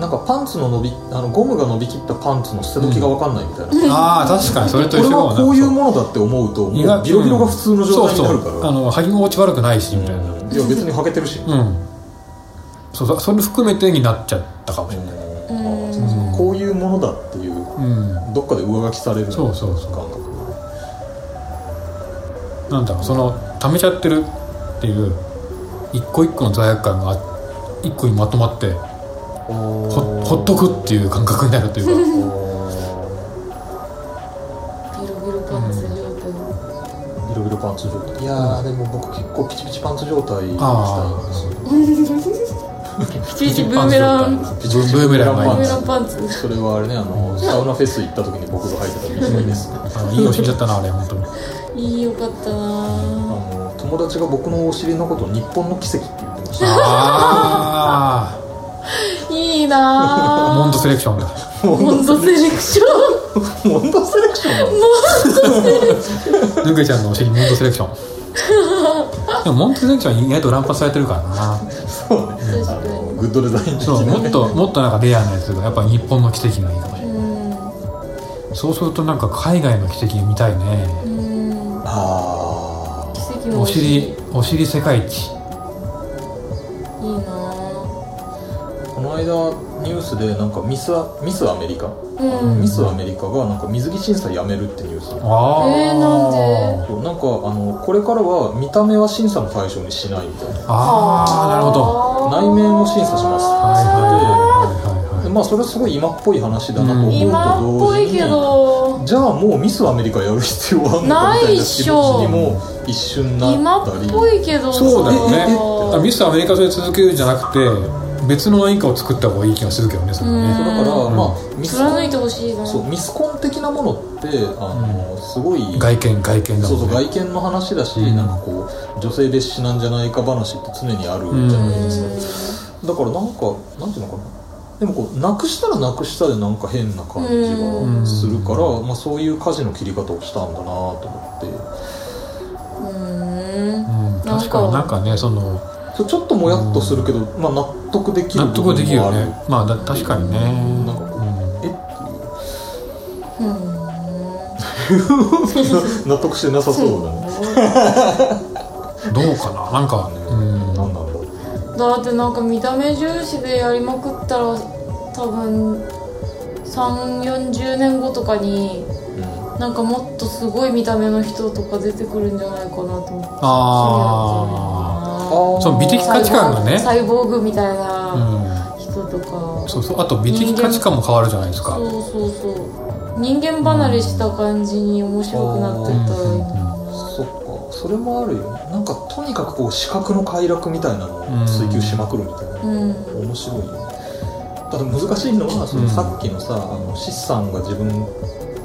なんかパンツの伸びあのゴムが伸びきったパンツの捨て時が分かんないみたいな、[LAUGHS] ああ確かにそれと一緒これかもな。はこういうものだって思うともうビロビロが普通の状態になるから、そうそう。あの履き心地悪くないしみたいな。うん。いや別に履けてるし、うん。そうそうそれ含めてになっちゃったかもしれないのだっていううん。どっかで上書きされるそうそうそう。感覚なんだろうその溜めちゃってるっていう一個一個の罪悪感が一個にまとまってほほっとくっていう感覚になるというか。ビロビロパンツ状態、ビロビロパンツ状態。いやー、でも僕結構ピチピチパンツ状態にしたあいんですよピチピチブーメラン。ブーメランブーメンパンツ。それはあれねあのサウナフェス行った時に僕が履いてたビキニですああのいいお尻だったなあれ本当にいいよかった。なの友達が僕のお尻のことを日本の奇跡って言ってました。あいいあなモンドセレクションだ。モンドセレクショモンドセレクション。なのぬけちゃんのお尻モンドセレクション。[LAUGHS] でもモンドセレクション意外と乱発されてるからなそうねン確かあのにグッドデザインもっともっとなんかレアなやつがやっぱ日本の奇跡がいいかもしれないうん。そうするとなんか海外の奇跡見たいね。うん。あ奇跡のお尻お尻世界一。いいなーこの間ニュースでなんかミスアミスアメリカ、うん。ミスアメリカがなんか水着審査やめるってニュース。ああえーなんで？そうなんかあのこれからは見た目は審査の対象にしないみたいな。ああなるほど。内面を審査します。はいはいはいはいまあそれはすごい今っぽい話だなと思うと同時に、今っぽいけど。じゃあもうミスアメリカやる必要はあるのかみたいな気持ちにも一瞬な今っったり。ぽいけどそうだよね。ミスアメリカそれ続けるんじゃなくて別の何かを作った方がいい気がするけどねそれね。そうだから、うん。まあミスコ貫いンてほしいな。そうミスコン的なものってあの、すごい外見外見だそうそうもんね外見の話だし、うん。なんかこう女性蔑視なんじゃないか話って常にあるじゃないですか、だからなんかなんていうのかな。でもこうなくしたらなくしたでなんか変な感じがするから、まあ、そういう舵の切り方をしたんだなと思って。うん。うん。確かになんかねそのそうちょっともやっとするけど、まあ、納得できる納得できるね。まあだ確かにね。なんかこううん。えっていううん。納得してなさそうだね。どうかな？なんかうん。何なんだろう。だってなんか見た目重視でやりまくったら多分3 4 0年後とかになんかもっとすごい見た目の人とか出てくるんじゃないかなと思って。あああその美的価値観がね。サイボーグみたいうん。な人とか、そうそう。あと美的価値観も変わるじゃないですか。そうそうそう。人間離れした感じに面白くなってった。らいいなそっかそれもあるよねなん。かとにかくこう視覚の快楽みたいなのを追求しまくるみたいな、うん。面白いよねただ難しいのはそのうん。さっきのさ、あのシスさん。が自分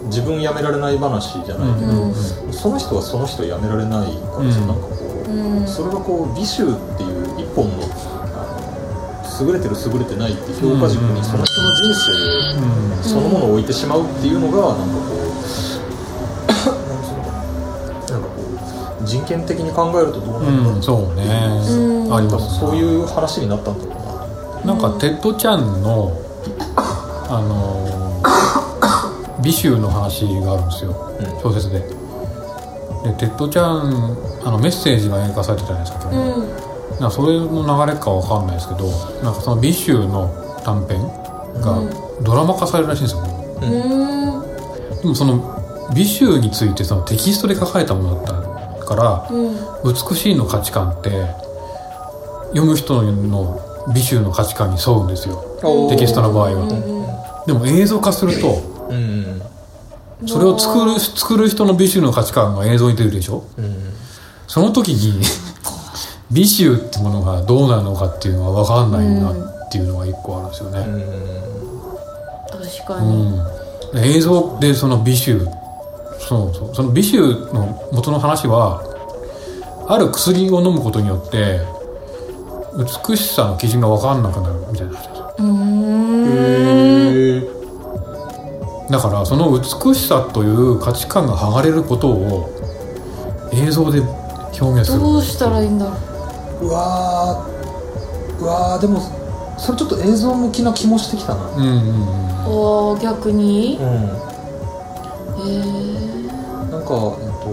自分辞められない話じゃないけど、うん。その人はその人辞められないからさ、うん。なん。かこう、うん。それがこう美醜っていう一本のあの優れてる優れてないっていう評価軸うんにその人の人うん。生そのものを置いてしまうっていうのがなんかこうなんつうのかななんかこう人権的に考えるとどうなんだろう。うんそうね。うん。あります多分そういう話になったんだろうな。なんかテッドちゃんのあのー美醜の話があるんですようん。小説ででテッドちゃんあのメッセージが映画化されてたじゃないですかうん。なんかそれの流れかわかんないですけどなんかその美醜の短編がドラマ化されるらしいんですよ、うーん。でもその美醜についてそのテキストで書かれたものだったからうん。美しいの価値観って読む人の美州の価値観に沿うんですよ。テキストの場合は、でも映像化するとうんそれを作る作る人の美州の価値観が映像に出るでしょ？うん。その時に [LAUGHS] 美州ってものがどうなるのかっていうのは分かんないなっていうのが一個あるんですよね、確かうに、ん。映像でその美州そうそう。その美州の元の話はある薬を飲むことによって美しさの基準が分かんなくなるみたいな話ですだからその美しさという価値観が剥がれることを映像で表現する。どうしたらいいんだろう。うわーうわーでもそれちょっと映像向きな気もしてきたな。うんうんうん。ああ逆に？うん。へえなんか、えっと、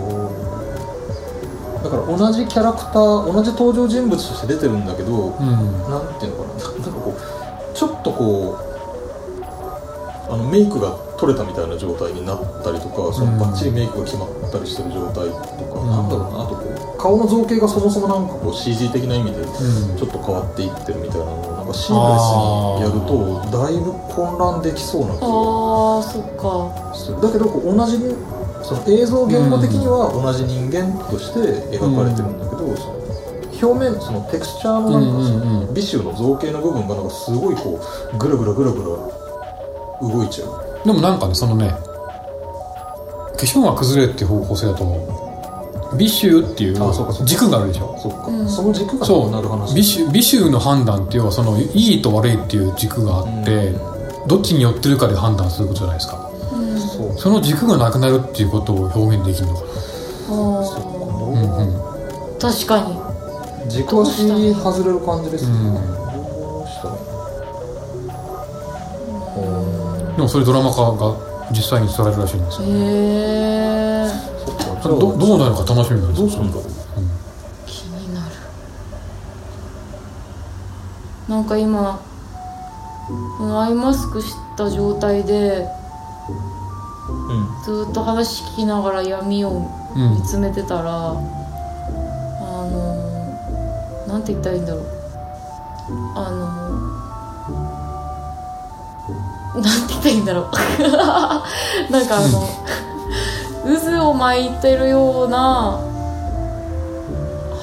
だから同じキャラクター同じ登場人物として出てるんだけど、うん。なんていうのかな。なんかこうちょっとこうあのメイクが取れたみたいな状態になったりとかそのうん。バッチリメイクが決まったりしてる状態とか、うん。なんだろうなあとこう顔の造形がそもそもなんかこう CG 的な意味でうん。ちょっと変わっていってるみたいなのをなんかシームレスにやるとだいぶ混乱できそうな気がああそっか。する。だけどこう同じその映像言語的には同じ人間として描かれてるんだけど、その表面そのテクスチャーのなんか美醜の造形の部分がなんかすごいこうぐるぐるぐるぐる動いちゃうでもなんかねそのね化粧が崩れるっていう方向性だと美醜っていうあそうかそうか。軸があるでしょ。そっか、うん。その軸がそなくなる話。う美醜美醜の判断っていうのはそのいいと悪いっていう軸があって、どっちに寄ってるかで判断することじゃないですか。うんそう。その軸がなくなるっていうことを表現できるのかあそうなうんうん。ー確かに。軸足外れる感じですね、うん。どうしたらいいでもそれドラマ化が実際にされるらしいんですよ。へえどどうなるか楽しみなんですよ。どうするんだろう。気になる。なんか今アイマスクした状態でうん。ずっと話聞きながら闇をうん見つめてたら、あのなんて言ったらいいんだろう。あのなんて言ったらいいんだろう。[LAUGHS] なんかあの渦を巻いてるような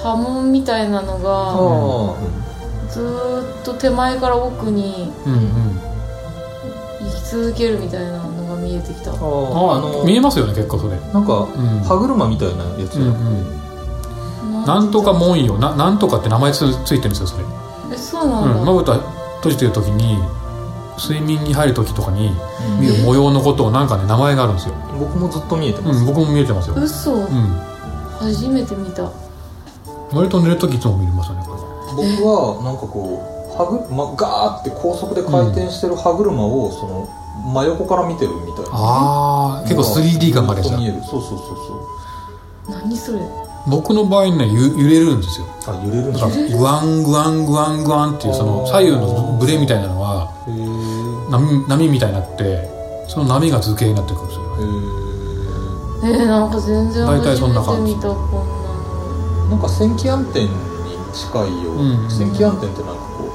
波紋みたいなのがあずーっと手前から奥にうんうん。生き続けるみたいなのが見えてきた。ああ。ああの見えますよね結構それ。なんか、ん。歯車みたいなやつ、うんうん。なんとか。文様ななんとかって名前つついてるんですよそれ。えそうなうんんだ、まぶた閉じてる時に睡眠に入る時とかにうん。見る模様のことをなんかね名前があるんですよ、僕もずっと見えてます、うん、僕も見えてますよ、嘘。うん、初めて見た。割と寝る時いつも見れますよねこれ。僕はなんかこう歯ぐ、ま、ガーって高速で回転してる歯車をその真横から見てるみたいな。ああ結構 3D 感があるやつだずっと見える。そうそうそう何それ？僕の場合ねゆ揺れるんですよ。そうあ揺れるんだ。だからグワングワングワングワンっていうその左右のブレみたいなのがへー波波みたいになってその波が図形になってくるんですよへー。えー、なんか全然大体そんな初感じ。めて見たこんなんか線気暗転に近いよう、うん線気暗転ってなんかこ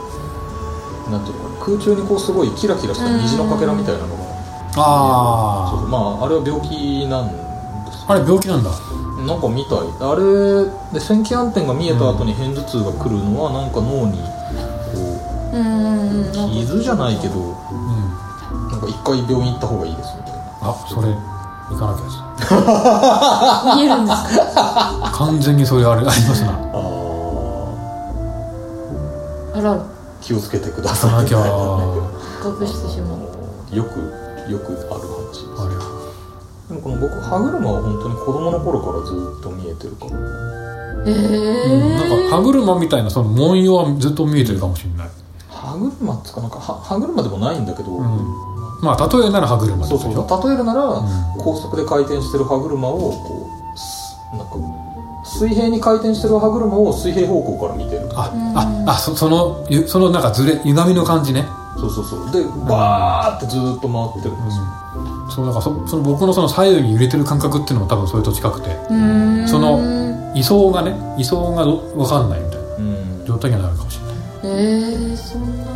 うなんていうのかな空中にこうすごいキラキラした虹のかけらみたいなのが、そうそう。あまああれは病気なんですああれ病気なんだ。なんかみたい。あれで線気暗転が見えた後に片頭痛が来るのはなんか脳にこなう傷じゃないけど回病院行った方がいいですみたいなあそれ行かなきゃです。見えるんですか？完全にそれあれありますな。ああら。ら気をつけてくだ行さい。かなきゃ。あ隠してしまう。よくよくある話です。れでもこの僕歯車は本当に子供の頃からずっと見えてるからえうんなんー、か歯車みたいなその文様はずっと見えてるかもしれない、歯車っつうかなんか歯歯車でもないんだけど、うん、まあ例えなら歯車でそうそう。例えるなら、ん。高速で回転してる歯車をこうすなんか水平に回転してる歯車を水平方向から見てる。あああそそのゆそのなんかずれ歪みの感じね。そうそうそう。でバーってずーっと回ってるんですよ、そうだからそその僕のその左右に揺れてる感覚っていうのも多分それと近くて。うん。その位相がね位相がど分かんないみたいなうん。状態にはなるかもしれない。えー、そんな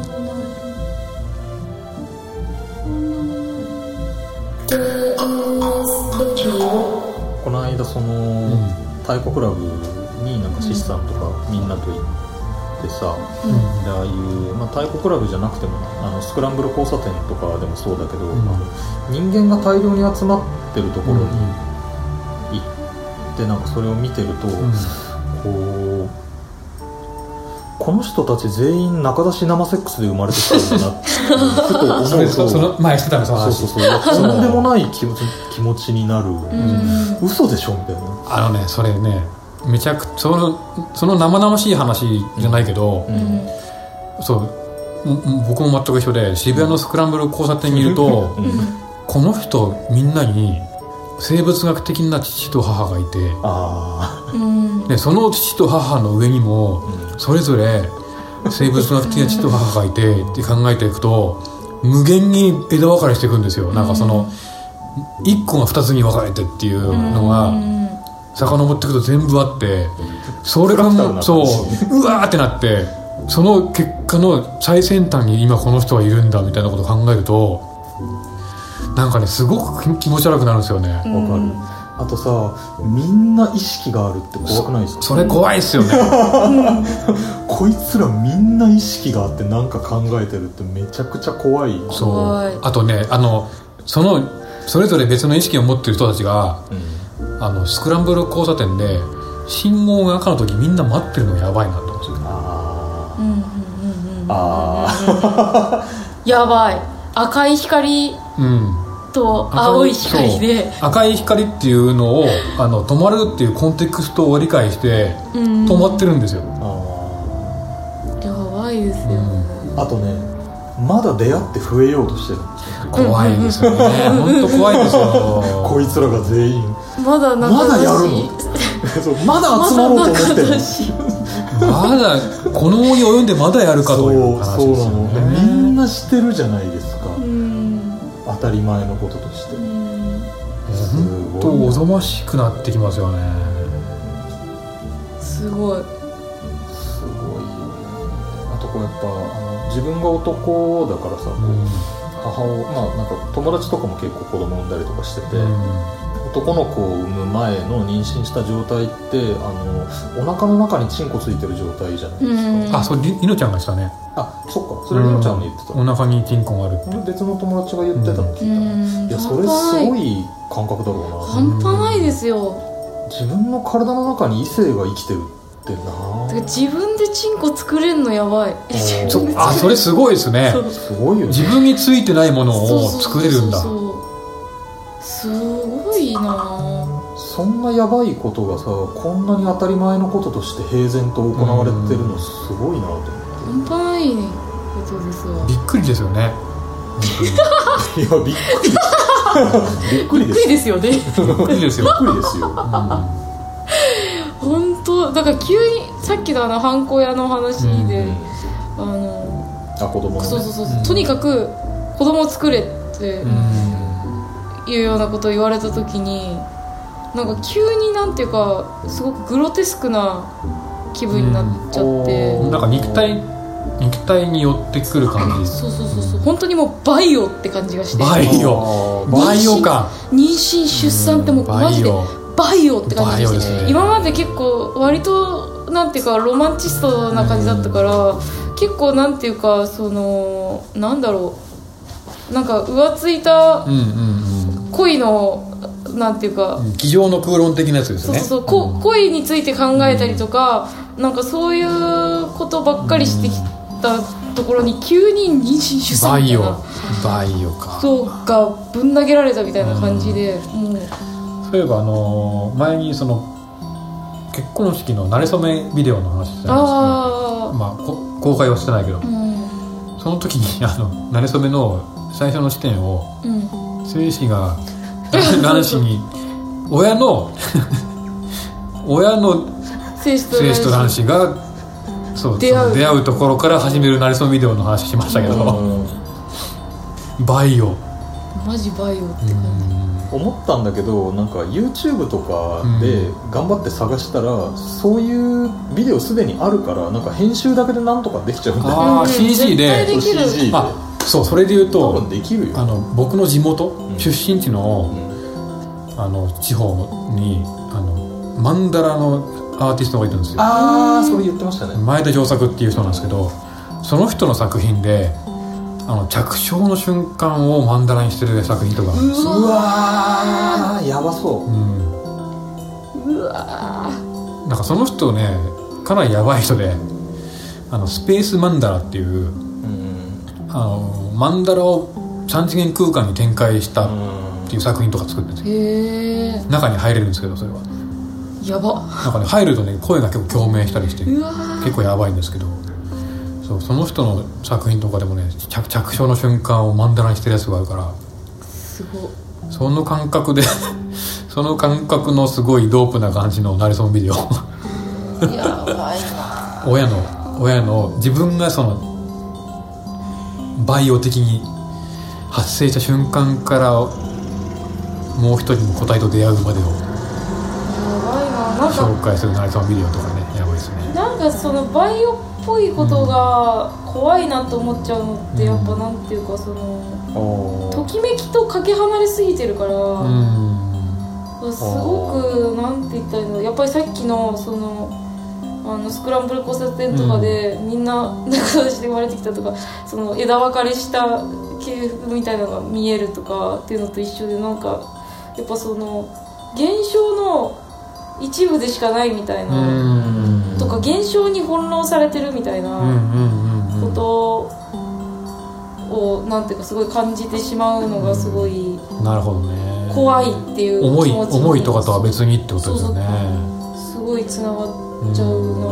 この間その、うん。太鼓クラブになんかシスさんとかみんなと行ってさ、うん。でああいう、まあ、太鼓クラブじゃなくてもあのスクランブル交差点とかでもそうだけど、ん。あの人間が大量に集まってるところに行ってなんかそれを見てると、こうこの人たち全員中出し生セックスで生まれてきたんだなって [LAUGHS] ふと思うと。それそその前してたのその話そうそうそう。とんでもない気持ち気持ちになる、うん。嘘でしょ？みたいな、あのねそれねめちゃくそのその生々しい話じゃないけど、うん。そう。も僕も全く一緒で渋谷のスクランブル交差点にいるとこの人みんなに生物学的な父と母がいてあその父と母の上にもそれぞれ生物学的な父と母がいてって考えていくと無限に枝分かれしていくんですよ。なんかその1個が2つに分かれてっていうのが遡っていくと全部あってそれがフラクタルなそう感うわーってなってその結果の最先端に今この人はいるんだみたいなことを考えるとなんかねすごく気気持ち悪くなるんですよね、あわかる、あとさみんな意識があるって怖くないですか？それ怖いっすよね。[LAUGHS] こいつらみんな意識があって何か考えてるってめちゃくちゃ怖い。そう。怖い。あとねあのそのそれぞれ別の意識を持ってる人たちがうん。あのスクランブル交差点で信号が赤の時みんな待ってるのやばいなと思うんですよ。あうんうんうんうんーあやばい。赤い光。うんと青い光で。赤い光っていうのをあの止まるっていうコンテクストを理解してうん。止まってるんですよ、やばいですよ、ーあとねまだ出会って増えようとしてる怖いですよね。本当怖いですよ。[LAUGHS] こいつらが全員。まだ仲まだやるの？[LAUGHS] まだ集まろうと思ってる。のまだこの後に及んでまだやるかという話そうですよなの。でねみんな知ってるじゃないですか。うん当たり前のこととして。うん。す本当ごいおぞましくなってきますよね。すごい。すごいよね。あとこうやっぱあの自分が男だからさ、母親まあなんか友達とかも結構子供産んだりとかしてて、男の子を産む前の妊娠した状態ってあのお腹の中にチンコついてる状態じゃないですか、うん。あそれりいのちゃんがしたね。あそっか。それりのちゃんも言ってた、お腹にチンコがあるって。俺別の友達が言ってたの。聞いた、うん。いやそれすごい感覚だろうな。半端ないですよ。自分の体の中に異性が生きてるってな。自分でチンコ作れんのやばい。あそれすごいですね。すごいよね。自分についてないものを作れるんだ。そうそう。すごいなそんなやばいことがさこんなに当たり前のこととして平然と行われてるのすごいなと思って。半端ないことですわびっくりですよね。[LAUGHS] いやびっくりびっくりですびっくりですよね。びっくりですよ、びっくりですよ。本当だから急にさっきのあのハンコ屋の話で、うん。あのあ子供のね。そうそうそう、うん。とにかく子供を作れってうんいうようなことを言われた時になんか急になんていうかすごくグロテスクな気分になっちゃって、うん。なんか肉体肉体に寄ってくる感じ。そうそうそうそう。本当にもうバイオって感じがして。バイオ。バイオ感妊娠出産ってもうマジでバイオ。って感じがして、ね。今まで結構割となんていうかロマンチストな感じだったから、結構なんていうかそのなんだろう。なんか浮ついたうんうん恋のなんていうか、うん机上の空論的なやつですね。そうそうそう、こん。恋について考えたりとか、なんかそういうことばっかりしてきたところに急に妊娠出産みたいな。バイオ。か。そうがぶん投げられたみたいな感じで、もう。そういえばあのー前にその結婚式の馴れ初めビデオの話してたんですけどあまあこ公開はしてないけど。その時にあの馴れ初めの最初の視点をうん精子が [LAUGHS] 男子に親の [LAUGHS] 親の精子と卵子がそう出会う。出会うところから始めるなりそのビデオの話しましたけど、うん。バイオ。マジバイオって感思ったんだけどなんか YouTube とかで頑張って探したら、そういうビデオすでにあるからなんか編集だけでなんとかできちゃうんだよ。あーうん CG で。絶対できる。CG で。あそうそれで言う多と分できるよ。あの僕の地元、ん。出身地のあの地方にあのマンダラのアーティストがいるんですよ。ああそれ言ってましたね。前田上作っていう人なんですけどその人の作品であの着床の瞬間をマンダラにしてる作品とか。じううわやばそう。うん。うわなんかその人ねかなりやばい人であのスペースマンダラっていううんあのマンダラを3次元空間に展開したっうんていう作品とか作ってるんですよ。へえ。中に入れるんですけどそれは。やば。なんかね入るとね声が結構共鳴したりして結構やばいんですけど。そうその人の作品とかでもね着着床の瞬間をマンダラにしてるやつがあるからすごいその感覚で [LAUGHS] その感覚のすごいドープな感じのナレソンビデオ。やばいな。親の親の自分がそのバイオ的に発生した瞬間からもう一人の個体と出会うまでを紹介するナレソンビデオとかねやばいですね。なんかそのバイオっぽいことが怖いなと思っちゃうのってやっぱなんていうかそのときめきとかけ離れすぎてるから、うん。すごくなんて言ったらいいのやっぱりさっきのそのあのスクランブル交差点とかで、みんな [LAUGHS] 仲良しで生まれてきたとかその枝分かれした系譜みたいなのが見えるとかっていうのと一緒でなんかやっぱその現象の一部でしかないみたいな、うん。とか現象に翻弄されてるみたいなことをなんていうかすごい感じてしまうのがすごいなるほどね。怖いっていう気持ちに重いとかとは別にってことですよね。すごいつながっちゃうな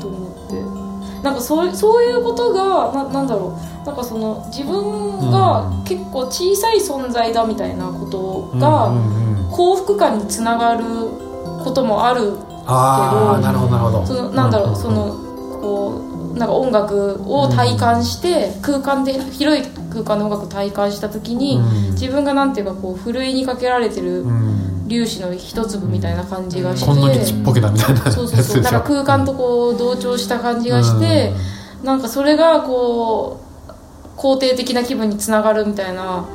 と思って。なんかそうそういうことがななんだろう。なんかその自分がうん。結構小さい存在だみたいなことが幸福感につながることもあるああなるほどなるほど。そのなんだろう、そのこうなんか音楽を体感して、空間で広い空間で音楽を体感した時に、うん。自分がなんていうかこうふるいにかけられてるうん粒子の一粒みたいな感じがして、こんなにちっぽけだみたいなそうそうそう。なんか空間とこう同調した感じがして、なんかそれがこう肯定的な気分につながるみたいな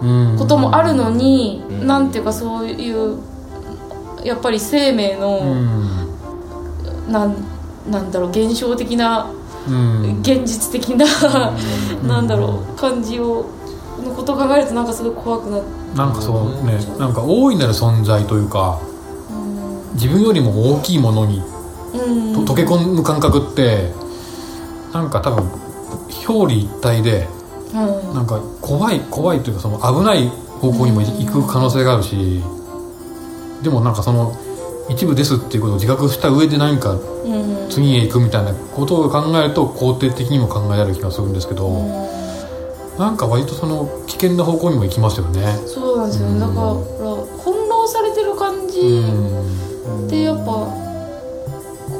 うん。こともあるのに、うん。なんていうかそういうやっぱり生命うの、ん。なんなんだろう現象的なうん。現実的な、なんだろう感じをのことを考えるとなんかすごい怖くなって、なんかそうねなんか大いなる存在というか自分よりも大きいものに溶け込む感覚ってなんか多分表裏一体でうん。なんか怖い怖いというかその危ない方向にも行く可能性があるしでもなんかその一部ですっていうことを自覚した上で何かうん。次へ行くみたいなことを考えると肯定的にも考えられる気がするんですけど、なんか割とその危険な方向にも行きますよね。そうなんですよ。ねだから翻弄されてる感うじん。ってやっぱ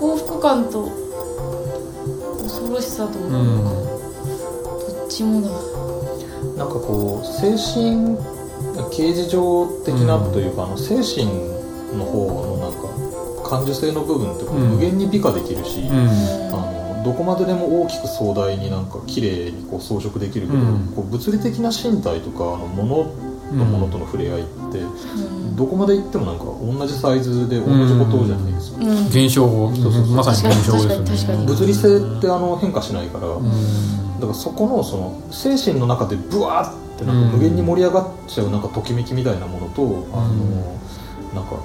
幸福感と恐ろしさとなん。か、どっちもだ。なんかこう精神刑事上的なというか、あの精神の方のなんか感受性の部分って無限に美化できるし、うん。あのどこまででも大きく壮大になんか綺麗にこう装飾できるけど、うん。こう物理的な身体とかあの物と物との触れ合いって、うん。どこまで行ってもなんか同じサイズで同じことじゃないですか、うん。現象をそうそうそう。まさに現象ですね。物理性ってあの変化しないから、うん。だからそこのその精神の中でブワーってなんか無限に盛り上がっちゃうなんかときめきみたいなものと、あのなんか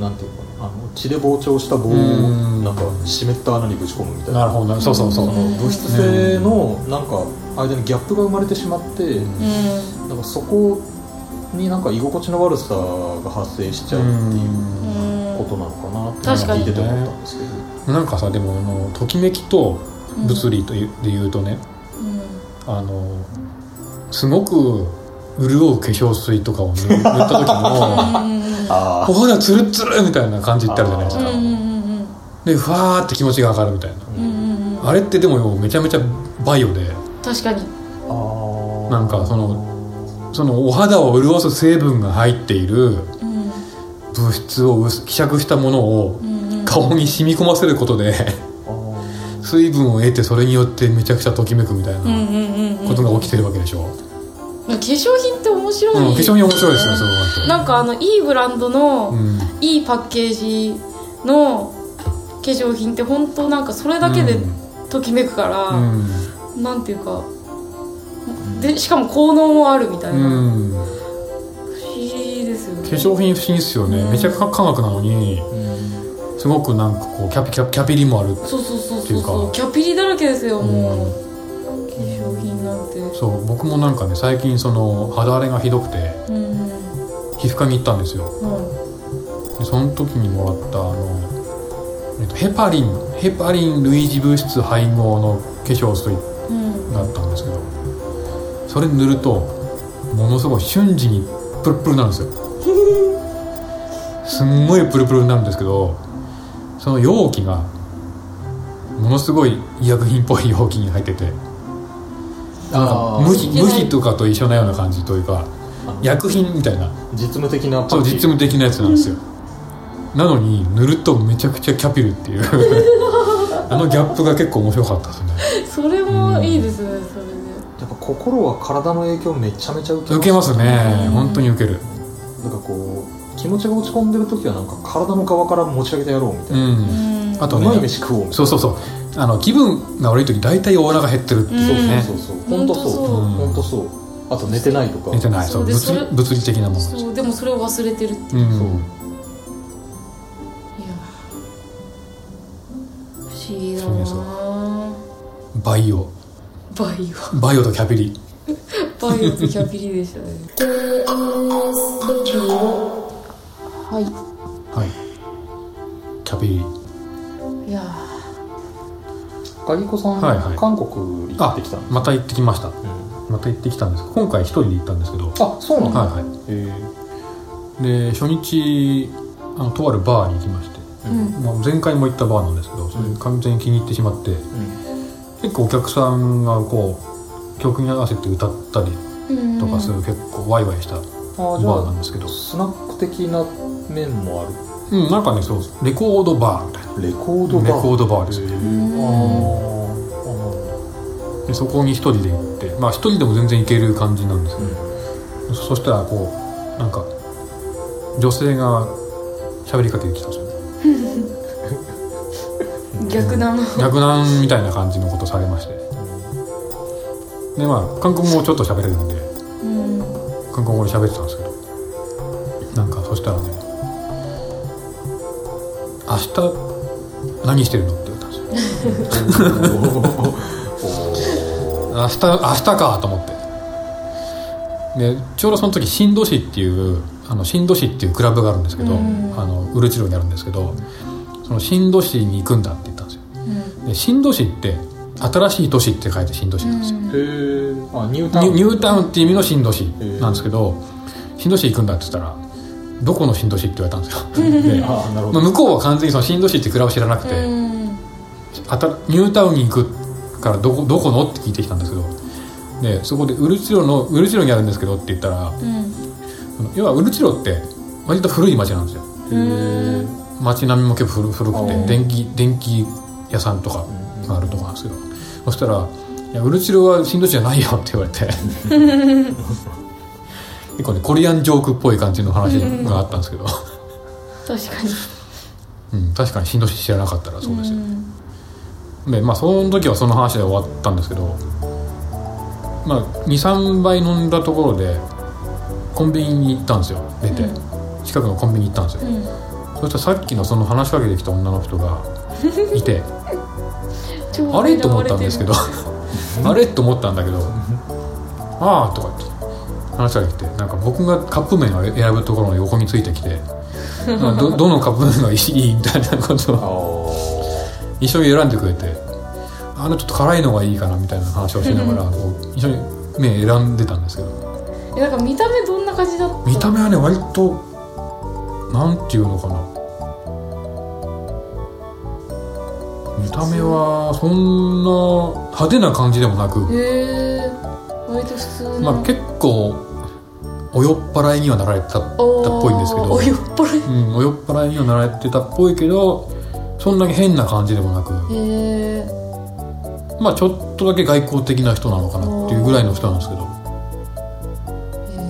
なんていうかなあの血で膨張した棒をうん。なんか湿った穴にぶち込むみたいな。なるほどね。そうそうそう。物質性のなんか間にギャップが生まれてしまって、うん。なんかそこになんか居心地の悪さが発生しちゃうっていううんことなのかなって聞いてて思ったんですけど、なんかさでもあのときめきと物理というで言うとね、あのすごく潤う化粧水とかを塗塗った時もあお肌ツルッツルみたいな感じってあるじゃないですか。でふわーって気持ちが上がるみたいな。あれってでもめちゃめちゃバイオで。確かに。なんかそのそのお肌を潤す成分が入っているうん。物質を薄希釈したものを顔に染み込ませることで水分を得てそれによってめちゃくちゃときめくみたいなことが起きてるわけでしょ、化粧品って面白い、うん、化粧品面白いですねそのなんかあのいいブランドの、うん。いいパッケージの化粧品って本当なんかそれだけでときめくから、うん。なんていうかでしかも効能もあるみたいな、不うん、思議ですよね。化粧品不思議ですよね、うん。めちゃくちゃ科学なのにうん。すごくなんかこうキャピキャピキャピリもあるそうそうそうっていうかそうそう。キャピリだらけですよもう、なんて。そう僕もなんかね最近その肌荒れがひどくてうん皮膚科に行ったんですよ。はでその時にもらったあの、えっと、ヘパリンヘパリン類似物質配合の化粧水があったんですけどそれ塗るとものすごい瞬時にプルプルになるんですよ。[LAUGHS] すんごいプルプルになるんですけどその容器がものすごい医薬品っぽい容器に入っててあー。無比無比とかと一緒なような感じというか薬品みたいな。実務的なパそう実務的なやつなんですよ。なのに塗るとめちゃくちゃキャピるっていう。[LAUGHS] あのギャップが結構面白かったですね。それもいいですね、それでやっぱ心は体の影響めちゃめちゃ受けます。受けますね。うん。本当に受ける。なんかこう気持ちが落ち込んでる時はなんか体の側から持ち上げてやろうみたういな、んあとうまいね飯食おうそうそうそう。あの気分が悪い時大体お腹減ってるっていうね。そうそうそう本当そう。本当そう。あと寝てないとか。寝てない。そう。物物理的なもの。そう。でもそれを忘れてるってう。ん。そういや不思議だなバイオ。バイバイオとキャピリ。オ [LAUGHS] バイオとキャピリでしたね。はい。はい。キャピリガギコさん、はいはい。韓国行ってきたのまた行ってきました。うん。また行ってきたんです今回一人で行ったんですけど。あそうなんだ、はいはい。へで初日あのとあるバーに行きまして、えうん。まあ、前回も行ったバーなんですけどそれ完全に気に入ってしまって。うん。結構お客さんがこう曲に合わせて歌ったりうん。とかする結構ワイワイしたあバあーなんですけど。スナック的な面もあるうんなんかねそう。レコードバーみたいな。レコードバー。レコードバーです。へえん。あーでそこに一人で行ってまあ一人でも全然行ける感じなんですあけーど、そそしたらこうなんか女性が喋りかけてきたんですよ。ね [LAUGHS] 逆なの逆難みたいな感じのことされまして。でまあ韓国語もちょっと喋れるんでうん。韓国語で喋ってたんですけど。なんかそしたらね「明日何してるの?」って言われたんですよ。[LAUGHS] 明日明日かと思って。でちょうどその時新都市っていうあの新都市っていうクラブがあるんですけど、うん。あのウルチロにあるんですけどその新都市に行くんだって言ったんですよ。うん。で新都市って新しい都市って書いて新都市なんですよ、へえあニュータウン。ニュニュータウンっていう意味の新都市なんですけど新都市行くんだって言ったらどこの新都市って言われたんですよで、[LAUGHS] まあ、向こうは完全にその新都市ってクラブ知らなくて、ニュータウンに行くからどこどこの？って聞いてきたんですけど。でそこでウルチロのウルチロにあるんですけどって言ったらうん。要はウルチロって割と古い町なんですよ。へえ街並みも結構古古くてうん。電気電気屋さんとかがあるとこなんですけど。そしたら「いやウルチロは新都市じゃないよ」って言われて [LAUGHS] 結構ねコリアンジョークっぽい感じの話があったんですけど、確かに。うん、確かに新都市知らなかったらそうですよ、んでまあその時はその話で終わったんですけどまあ23杯飲んだところでコンビニに行ったんですよ出て、うん。近くのコンビニに行ったんですよ、うん。そしたらさっきのその話しかけてきた女の人がいて。[LAUGHS] 超あれ？と思ったんですけど。[LAUGHS] あれ？と思ったんだけど「ああ」とか言って話しかけてなんか僕がカップ麺を選ぶところの横についてきて [LAUGHS] どどのカップ麺がいいみたいなこと [LAUGHS] あをあ一緒に選んでくれてあのちょっと辛いのがいいかなみたいな話をしながら一緒に麺選んでたんですけど。えなんか見た目どんな感じだった？見た目はね割となんていうのかな。見た目はそんな派手な感じでもなく、割と普通な、まあ、結構お酔っ払いにはなられてたたっぽいんですけど。お、酔っ払い。うん、お酔っ払いにはなられてたっぽいけどそんなに変な感じでもなく。まあちょっとだけ外交的な人なのかなっていうぐらいの人なんですけど。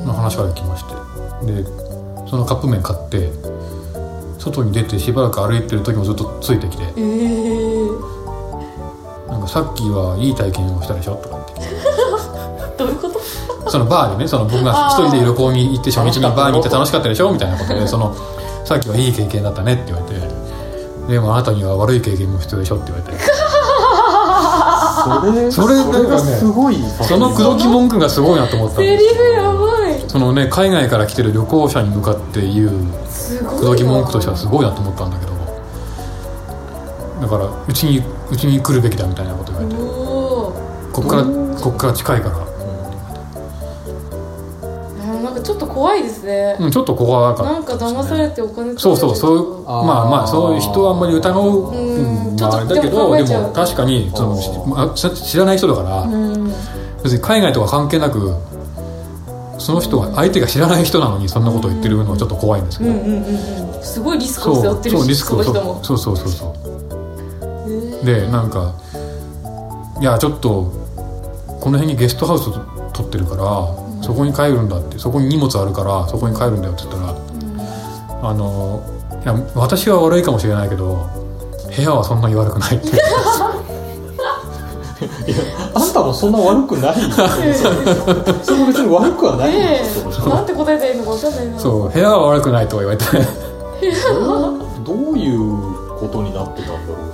の話から来まして。でそのカップ麺買って外に出てしばらく歩いてる時もずっとついてきて。えー、「なんかさっきはいい体験をしたでしょ」とか言って。[LAUGHS] どういうこと？そのバーでねその僕が一人で旅行に行って初日にバーに行って楽しかったでしょ？みたいなことで [LAUGHS] そのさっきはいい経験だったねって言われて。でもあなたには悪い経験も必要でしょって言われて。それそれがすごい。その口説き文句がすごいなと思ったんセリですフやばい。そのね海外から来てる旅行者に向かって言う口説き文句としてはすごいなと思ったんだけど。だからうちにうちに来るべきだみたいなこと言われて。こっからこっから近いから、ちょっと怖いですね。うん、ちょっと怖かったなんか騙されてお金そうそうそうまあまあそういう人はあんまり疑ううんまああれだけでもどでも確かにその知知らない人だから、うん別に海外とか関係なくその人は相手が知らない人なのにそんなことを言ってるのはちょっと怖いんですけど、うんうんうんうん。すごいリスクそうを背負ってるしそうリスクをその人も。そうそうそうそう。えでなんか「いやちょっとこの辺にゲストハウス取ってるから、そこに帰るんだ」って「そこに荷物あるからそこに帰るんだよ」って言ったら「あのいや私は悪いかもしれないけど部屋はそんなに悪くない」って。あんたもそんな悪くない。それも別に悪くはない。よえ。なんて答えたらいいのか分かんないな。そう部屋は悪くないとは言われてどういうことになってたんだろう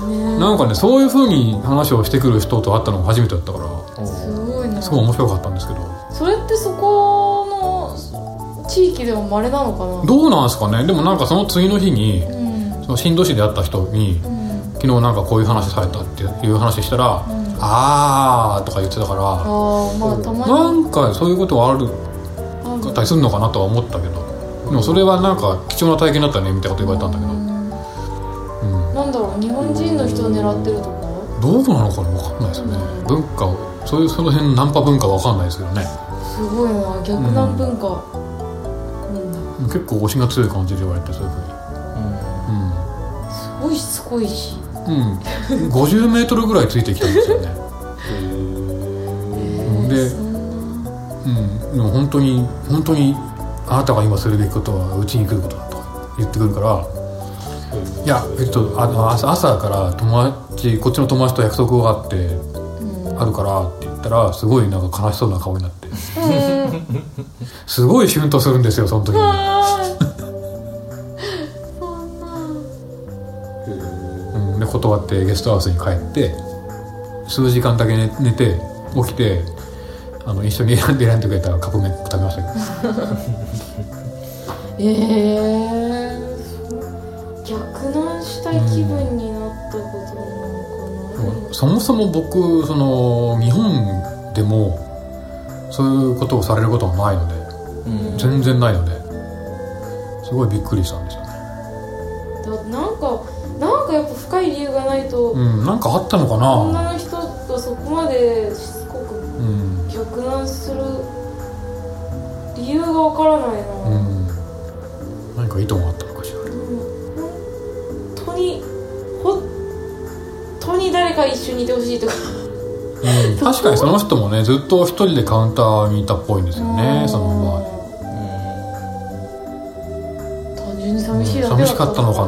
そねなんかねそういうふうに話をしてくる人と会ったのが初めてだったかられすごいな。すごい面白かったんですけどそれってそこの地域でも稀なのかな？どうなんですかね？でもなんかその次の日にうん。その新都市で会った人にうん。昨日なんかこういう話されたっていう話したら「あー」とか言ってたからああまあたまに。なんかそういうことはあるあるたりするのかなとは思ったけどでもそれはなんか貴重な体験だったねみたいなこと言われたんだけど、うん、なんだろう日本人の人を狙ってるとかどうなのかな分かんないですよね。文化をそういうその辺のナンパ文化は分かんないですけどねすごいな逆南文化、うん、結構推しが強い感じで言われてそういうふうすごいしつこいし。にうん、うん、50メートルぐらいついてきたんですよね。え [LAUGHS] でうん。でも本当に本当にあなたが今するべきことはうちに来ることだとか言ってくるからいやえっとあの朝朝から友達こっちの友達と約束があってうん。あるからって言ったらすごいなんか悲しそうな顔になって。すごいシュンとするんですよその時に。んなうん、で断ってゲストハウスに帰って数時間だけ寝寝て起きてあの一緒に選んで選んでくれたカップ麺食べましたけど。[LAUGHS] ええ逆そもそも僕その日本でもそういうことをされることはないのでうん。全然ないのですごいびっくりしたんですよね。だなんかなんかやっぱ深い理由がないと、うんなんかあったのかな。女の人がそこまでしつこくうん。逆難する理由がわからないな、うん。何か意図がに誰か一緒にいてほしいとか。うん。確かにその人もねずっと一人でカウンターにいたっぽいんですよねそのまま。単純に寂しいだけだ寂しかったのかな。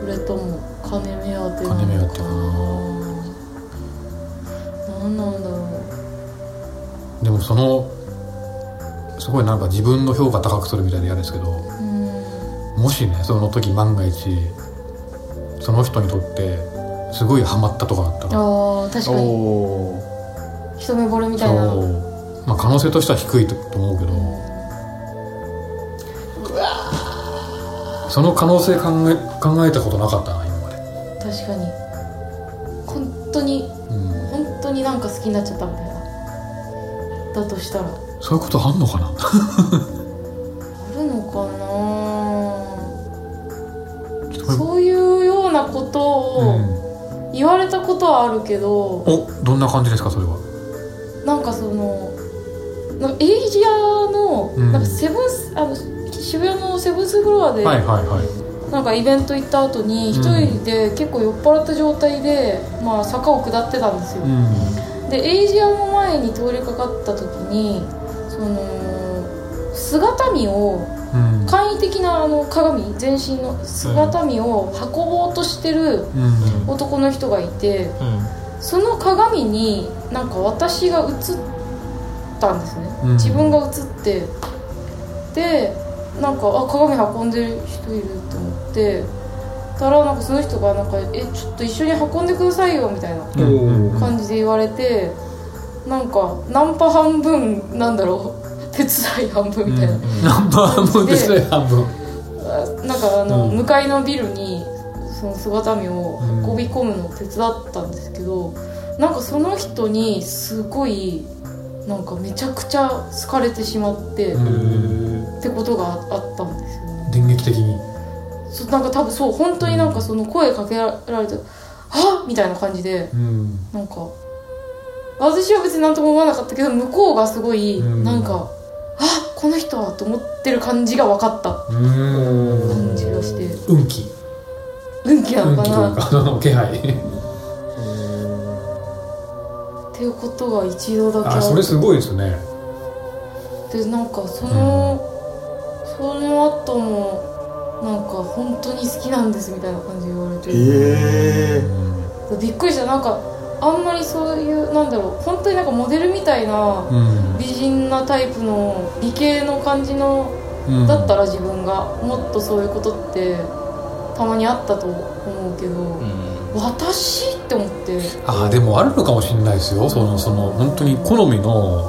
それとも金目当てなの金目当てかな。何なんだろでもそのすごいなんか自分の評価高くするみたいで嫌ですけど。ううん。もしねその時万が一その人にとってすごいハマったとかだったらああ確かに。一目惚れみたいな。まあ可能性としては低いとと思うけど。その可能性考え考えたことなかったな今まで。確かに。本当にうん。本当になんか好きになっちゃったみたいな。だとしたら。あそういうことあんのかな？[LAUGHS] るかな？ことれをうん言われたことはあるけど、おどんな感じですかそれは？なんかそのなんかエイジアの、うん。なんかセブンスあの渋谷のセブンスフロアで、はいはいはい。なんかイベント行った後に一人で結構酔っ払った状態で、まあ、坂を下ってたんですよ、うん。でエイジアの前に通りかかった時にその姿見をうん簡易的なあの鏡全身の姿見を運ぼうとしてるうん。男の人がいてうん。その鏡になんか私が映ったんですね、うん。自分が映って。でなんかあ鏡運んでる人いると思ってたらなんかその人がなんか「えちょっと一緒に運んでくださいよ」みたいなうん。感じで言われてなんかナンパ半分なんだろう手伝い半分みたいな、ナンバー分ですね半分。あなんかあの、うん。向かいのビルにその姿見を運び込むのを手伝ったんですけど、なんかその人にすごいなんかめちゃくちゃ好かれてしまって、うん。ってことがああったんですよね。電撃的に。そなんか多分そう本当になんかその声かけられて「はっ!」みたいな感じでうん。なんか私は別に何とも思わなかったけど向こうがすごいうん。なんか「あこの人は」と思ってる感じが分かった。うん。感じがして。運気運気な。運気とのかな。いうかその気配。っていうことが一度だけああそれすごいですね。でなんかその、その後もなんか本当に好きなんですみたいな感じで言われて、えびっくりした。なんかあんまりそういうなんだろう本当になんかモデルみたいなうん。美人なタイプの理系の感じのうん。だったら自分がもっとそういうことってたまにあったと思うけど、私って思って。ああでもあるのかもしれないですよ。そのその本当に好みの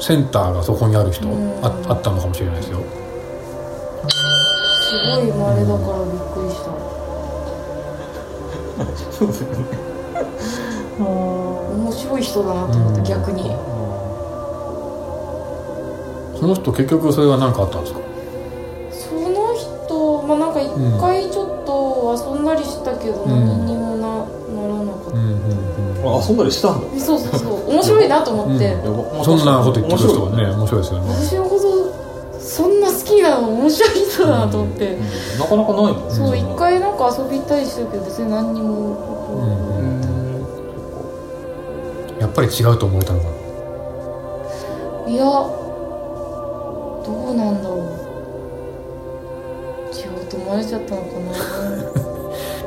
センターがそこにある人うん。ああったのかもしれないですよ。すごい稀だからびっくりした。そうですよね面白い人だなと思って、うん。逆に。その人結局それは何かあったんですか？その人まあなんか一回ちょっと遊んだりしたけど、うん。何にもなならなかった、うんうんうん。あ遊んだりしたんだ。えそうそうそう。面白いなと思って、うん。そんなこと言ってくる人はね面面白いですよね。私のことそんな好きなの面白い人だなと思って、なかなかないもんねそう一回なんか遊びたりしたけど別に何にも、うんぱり違うと思えたのかな？いやどうなんだろう。違うと思われちゃったのか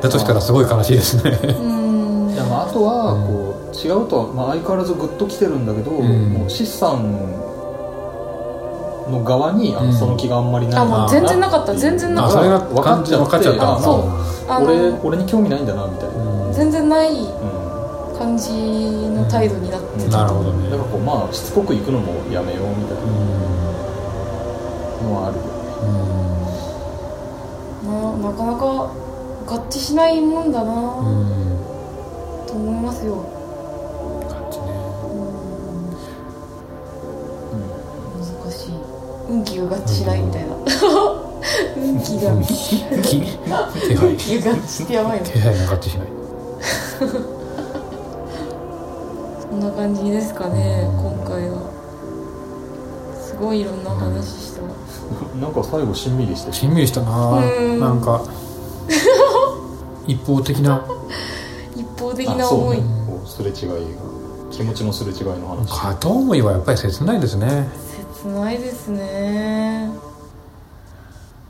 [LAUGHS] だとしたらすごい悲しいですね。なうん。いやまああとはうん。こう違うとは、まあ、相変わらずグッときてるんだけど、ん。もうシスさんの側にあの、うん。その気があんまりない。あもう全然なかった。全然なかった。あそれが分かっちゃって分かっちゃった。あそう俺俺に興味ないんだなみたいな、うん。全然ない。うん感じの態度になってた、なるほどね。だからこうまあしつこく行くのもやめようみたいな。のはあるよね。ななかなか合致しないもんだな。うん。と思いますよ、感じね。うん。難しい。運気が合致しないみたいな。[LAUGHS] 運気が。運気？[LAUGHS] 気配。気が合致してやばいの気配が合致しない。そんな感じですかねうん今回は。すごいいろんな話した。[LAUGHS] なんか最後しんみりしてしんみりしたな。うん。なんか [LAUGHS] 一方的な。一方的あな思い、そうねすれ違いが。気持ちのすれ違いの話。片思いはやっぱり切ないですね。切ないですね。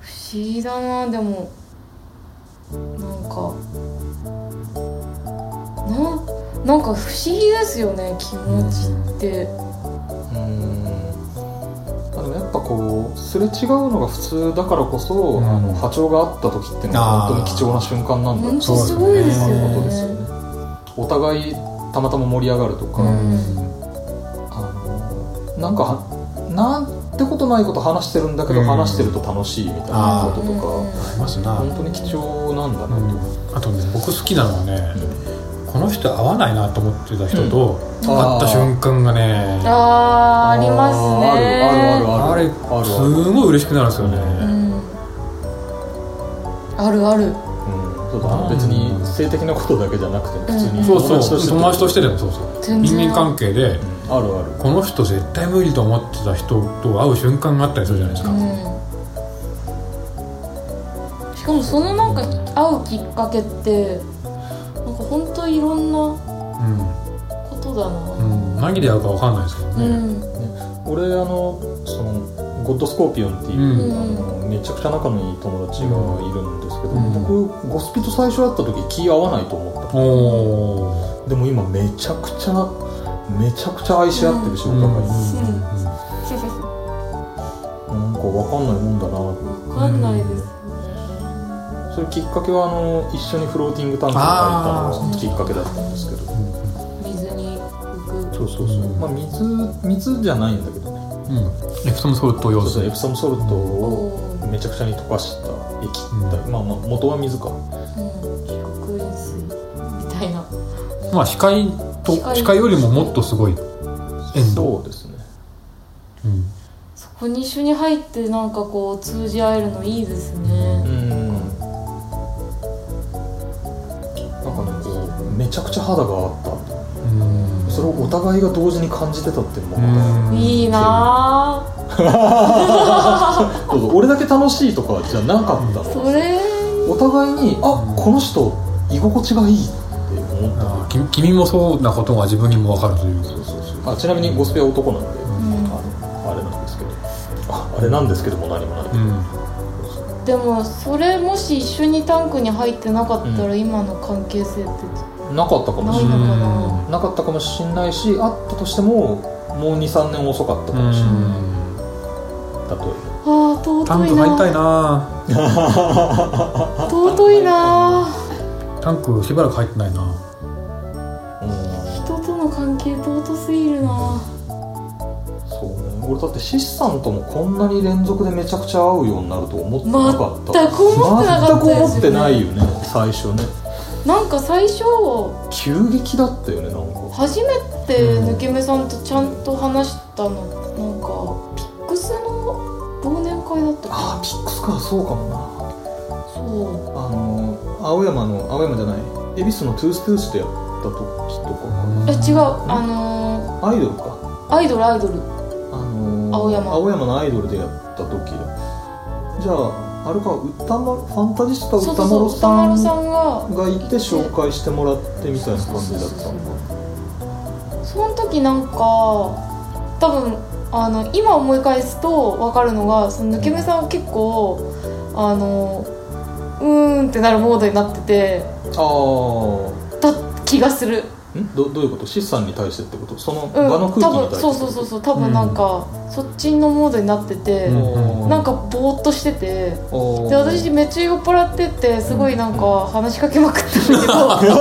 不思議だな。でもなんかななんか不思議ですよね気持ちって。うん。あでもやっぱこうすれ違うのが普通だからこそ、ん。あの波長があった時っていうのは本当に貴重な瞬間なんだ本って当すごいですよね。いうことですよね。お互いたまたま盛り上がるとか、うん。あのなんかはなんてことないこと話してるんだけど、うん。話してると楽しいみたいなこととか、うん。ありますな。本当に貴重なんだなと、うん。あとね僕好きなのはねこの人合わないなと思ってた人とうん。会った瞬間がねあーありますね。あるあるあるある。あれあるすごい嬉しくなるんですよね。うん。あるある。うん。そうだな別に性的なことだけじゃなくて普通に。そうそう友達として友達としてでもそうそう。人間関係でうん。あるある。この人絶対無理と思ってた人と会う瞬間があったりするじゃないですか、うん。しかもそのなんか会うきっかけって本当いろんなことだな。うん。うん、何で会うか分かんないですもんうね、ん俺あのそのゴッドスコーピオンっていう、うん。あのめちゃくちゃ仲のいい友達がいるんですけど、うん。僕ゴスピと最初会った時気合わないと思った。でも今めちゃくちゃめちゃくちゃ愛し合ってるし、うんお互いに、うん。なんかわかんないもんだな。わかんないですそれきっかけはあの一緒にフローティングタンクに入ったのがきっかけだったんですけど。水に浮く。そうそうそう、うんまあ水水じゃないんだけどね。うん。エプソムソルト用水そうそうエプソムソルトをめちゃくちゃに溶かした液体、まあまあ元は水か。うん。食塩水みたいなまあ視界と視界よりももっとすごい塩度そうですねうん。そこに一緒に入ってなん。かこう通じ合えるのいいですうね肌があった。うん。それをお互いが同時に感じてたっていうのもまたいいな [LAUGHS] そうそう。俺だけ楽しいとかじゃなかったぁそのれ。お互いにあこの人居心地がいいって思った。君もそうなことが自分にも分かるという。そうそうそう。あちなみにゴスペは男なんで、ん。あのあれなんですけど。ああれなんですけども何もない、うん。でもそれもし一緒にタンクに入ってなかったら今の関係性ってなかったかもしれない。なかななかったかもしれないしあったとしてももう23年遅かったかもしれない、例えああタン尊いな。ク入りたいな。[LAUGHS] 尊いな。タンクしばらく入ってないな。ば、うん。人との関係尊すぎるな。そうね。俺だってシスさんともこんなに連続でめちゃくちゃ会うようになると思ってなかった。全く思ってなかった全く思ってないよね最初ねなんか最初急激だったよねなんか。初めてヌケメさんとちゃんと話したのなんかピックスの忘年会だったかああピックスかそうかもな。なそう。あの青山の青山じゃない恵比寿のトゥーストゥースでやった時とかえ違うあのアイドルか。ー、アイドルアイドル。あのー青山。青山のアイドルでやった時じゃああれか歌丸ファンタジスタ歌丸さんががいて紹介してもらってみたいな感じだったのかその時なんか多分あの今思い返すと分かるのがその抜け目さんは結構あのうー。んってなるモードになっててああだ気がする。んどどういうこと？シスさんに対してってこと？そのうん。場の空気多に対して分そうそうそうそう。多分なんか、そっちのモードになってて、うん。なんかぼーっとしてておー。で私めっちゃ酔っ払ってってすごいなんか話しかけまくったんだけど。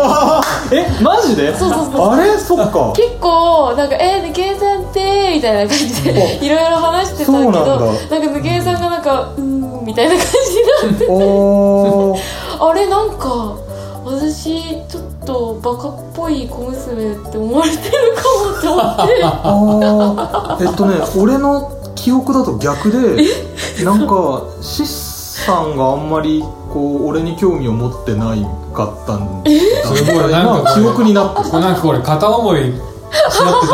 [LAUGHS] え？マジで？そうそうそうあれ？そっか。結構なんか「えー、抜けさんって」みたいな感じでいろいろ話してたけどなんだ。なんか抜けさんがなんか「うーん」みたいな感じになって。おー。[LAUGHS] あれなんか私ちょっとバカっぽい小娘って思われてるかもって思って。えっとね俺の記憶だと逆でなんかシスさんがあんまりこう俺に興味を持ってないかったんだ。すごいなんか記憶になってなんかこれ片思いし合って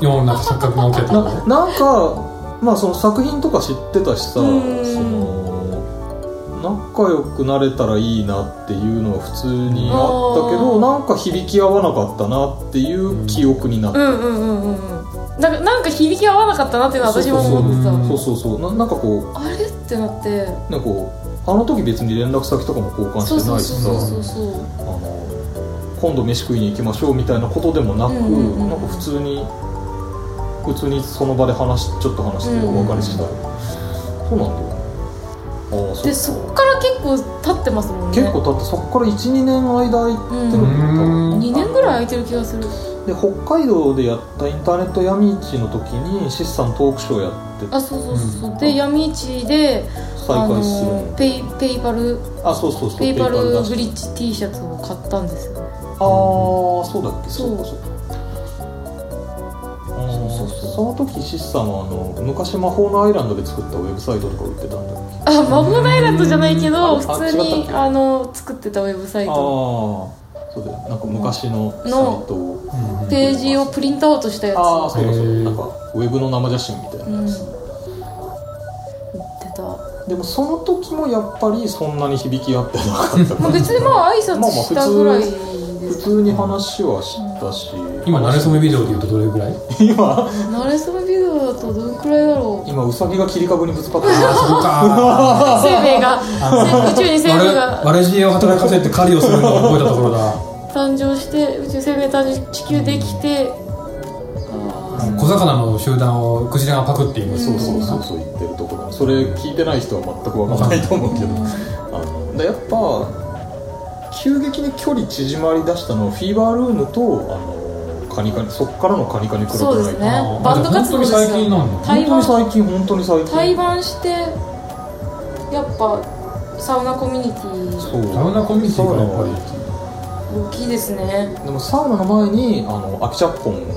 たような錯覚が起きてた。ななんかまあその作品とか知ってたしさそうん。の仲良くなれたらいいなっていうのは普通にあったけあどーなんか響き合わなかったなっていう記憶になって。るうんうんうんうんうん。なんかなんか響き合わなかったなっていうのは私も思ってた。そうそうそう。そうななんかこうあれってなって。なんかこうあの時別に連絡先とかも交換してないしさ今度飯食いに行きましょうみたいなことでもなく、うんうんうん。なんか普通に普通にその場で話しちょっと話してお別れした、そうなんだよでそっから結構経ってますもんね。結構だってそっから12年間空いてるんだ。よ、うん。2年ぐらい空いてる気がする。で北海道でやったインターネット闇市の時にシスさんトークショーやってあそうそうそう。そうで闇市で再あ開する。ペイペイパル。あそうそうそうペイパルブリッジ T シャツを買ったんですよ。そうだっけ。そう。かそうそうそうそう。その時シスさんはあの昔魔法の iらんどで作ったウェブサイトとか売ってたんだっけあ魔法の iらんどじゃないけどあ普通にけあの作ってたウェブサイああトそうだよ。なんか昔のサイのトを。ページをプリントアウトしたやつ。ああそうだそうだ。なんかウェブの生写真みたいなうん。売っやつ、てた。でもその時もやっぱりそんなに響き合ってなかった。まあ別にまあ挨拶したぐらい。です普通に話はしたし、今慣れ初めビデオで言うとどれぐらい？今？慣れ初めビデオだとどのくらいだろう？今ウサギが切り株にぶつかってるあそこか生命が。宇宙に生命が。我々知恵を働かせて狩りをするのを覚えたところだ。誕生して宇宙生命誕生地球できて小魚の集団をクジラがパクっているそうそうそうそう言ってるところ。それ聞いてない人は全く分かんないと思うけど。あのでやっぱ急激に距離縮まりだしたのはフィーバールームとあのカニカニそっからのカニカニクラブそうですね。バンド活動ですよ本当に最近なんだ。対本当に最近本当に最近。対バンしてやっぱサウナコミュニティ。そうサウナコミュニティがやっぱり大きいですね。でもサウナの前にあのアキチャッポン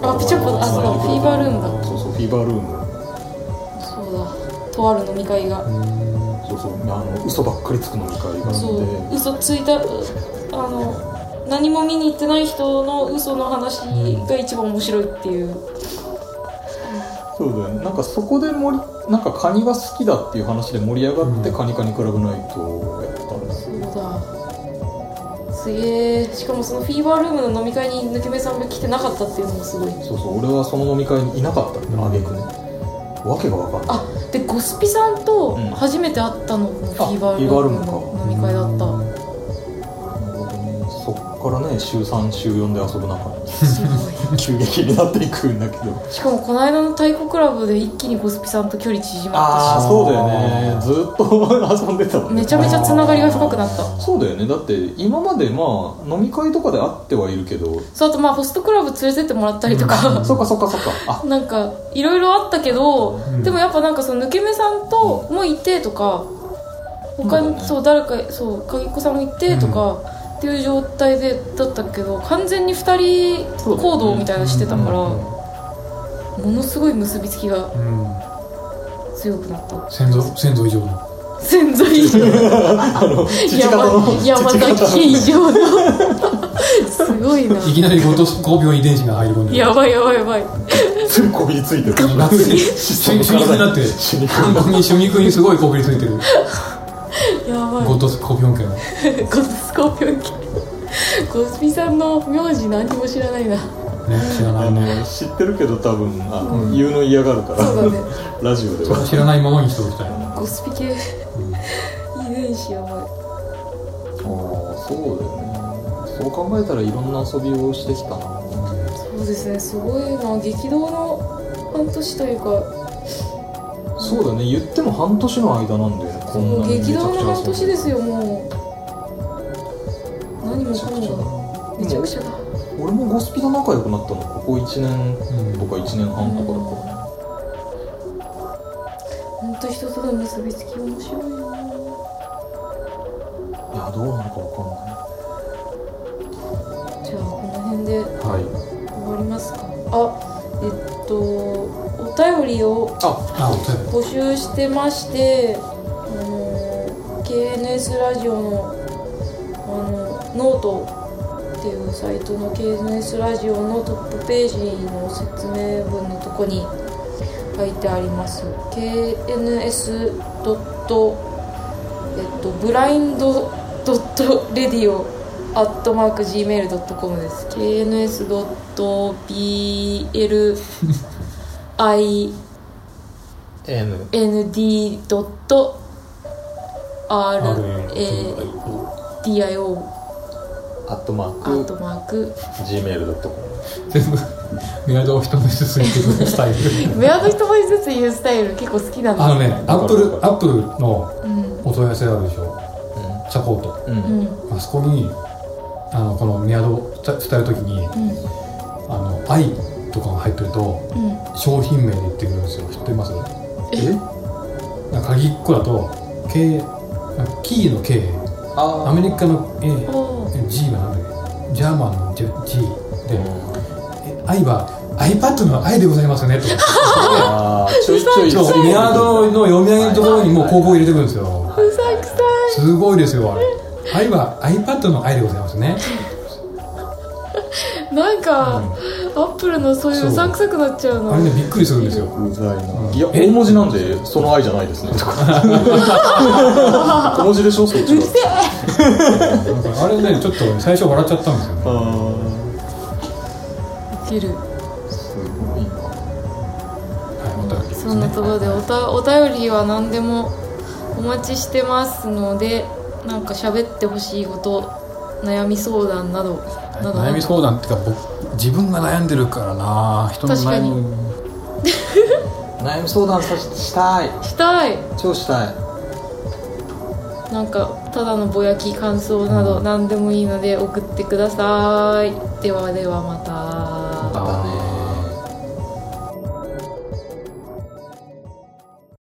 があアキチャッポンあそうだフィーバールームだ。そうそうフィーバールーム。そうだ。とある飲み会がそうそうあの嘘ばっかりつく飲み会があって嘘ついたあの何も見に行ってない人の嘘の話が一番面白いっていう。そうだよね。なんかそこで盛りなんかカニが好きだっていう話で盛り上がって、カニカニクラブナイトをやったんですそうだ。すげえ。しかもそのフィーバールームの飲み会に抜け目さんが来てなかったっていうのもすごい。そうそう俺はその飲み会にいなかった。あげくね。わけが分かんない。あでゴスピさんとうん。初めて会ったのもフィーバールフィーバールの飲み会だったからね週3週4で遊ぶ中。に急激になっていくんだけど。しかもこの間の太鼓クラブで一気にゴスピさんと距離縮まああったし。そうだよね。ずっと遊んでたもんね。めちゃめちゃつながりが深くなった。そうだよね。だって今までまあ飲み会とかで会ってはいるけど。そうあとまあホストクラブ連れてってもらったりとか、そっかそっかそっか。あ。なんかいろいろあったけど、ん。でもやっぱなんかその抜け目さんともいてとか他にそう誰かそう鍵子さんもいてとか、っていう状態でだったけど完全に2人行動みたいなのしてたから、ものすごい結びつきがうん。強くなった。先祖先祖以上の。先祖以上。[LAUGHS] 父方の。山山崎以上の。すごいな。いきなり5と5秒遺伝子が入り込んでやばいやばいやばい。全部こびりついてる。楽に主肉になってる死に主肉にすごいこびりついてる [LAUGHS] やばい。ゴッドスコーピオン家。の [LAUGHS] ゴスコーピオン家。ゴスピさんの名字何も知らないな。ね知らないね。知ってるけど多分あ、言うの嫌がるから。そうだね。[LAUGHS] ラジオでは。知らないままにしておきたいゴスピ系。遺伝子やばいああそうだよね。そう考えたらいろんな遊びをしてきたな。そうですね。すごいな激動の半年というか。そうだね。言っても半年の間なんだよねこんもうなにめちゃくちゃ激動の半年ですよもう。何もかもが。めちゃくちゃ。だ。俺もゴスピと仲良くなったの。ここ1年うん。とか1年半とかだからね本当人との結びつき面白いな。いやどうなのかわじゃあこの辺でかんないはい終わりますか。あえっとお便りを募集してまして、KNS ラジオのあのノートっていうサイトの KNS ラジオのトップページの説明文のとこに書いてあります KNS. えっと blind dot radioアットマーク Gmail.com です KNS.BLI N nd.radio アットマアッーク。トマーク Gmail.com 全部メアドを一つずつ言ってくるスタイル。[LAUGHS] メアド一文字ずつ言うスタイル結構好きなんですあのねアップルアップルのうん。お問い合わせあるでしょ。サポート。うん、うんうんあそこにあのこのメアドを伝伝えるときにうん。あの「愛」とかが入ってるとうん。商品名で言ってくるんですよ。知ってます？え？なんか鍵っ子だと K キーの K あアメリカの A G がなんだっけ？ジャーマンの G でえ愛は iPad の愛でございますね。と [LAUGHS] かああちょいちょい。アドの読み上げのところにもう広告入れてくるんですよ。すごいですよあれ。愛は iPad の愛でございますね。いなんか、アップルのそういうう。さんくさくなっちゃうの。あれねびっくりするんですよ。うざいな。いや大文字なんでその愛じゃないですね。とか小文字でしょそっちは。なんかあれねちょっと最初笑っちゃったんですよね。あウケる。ーすごい。なはいお便りですそんなねところでおたお便りは何でもお待ちしてますのでなんか喋ってほしいこと悩み相談など悩み相談っていうか僕自分が悩んでるからな人の悩み。悩み相談させしたい。したい。超したい。なんかただのぼやき感想など何でもいいので送ってください。ではではまた。またね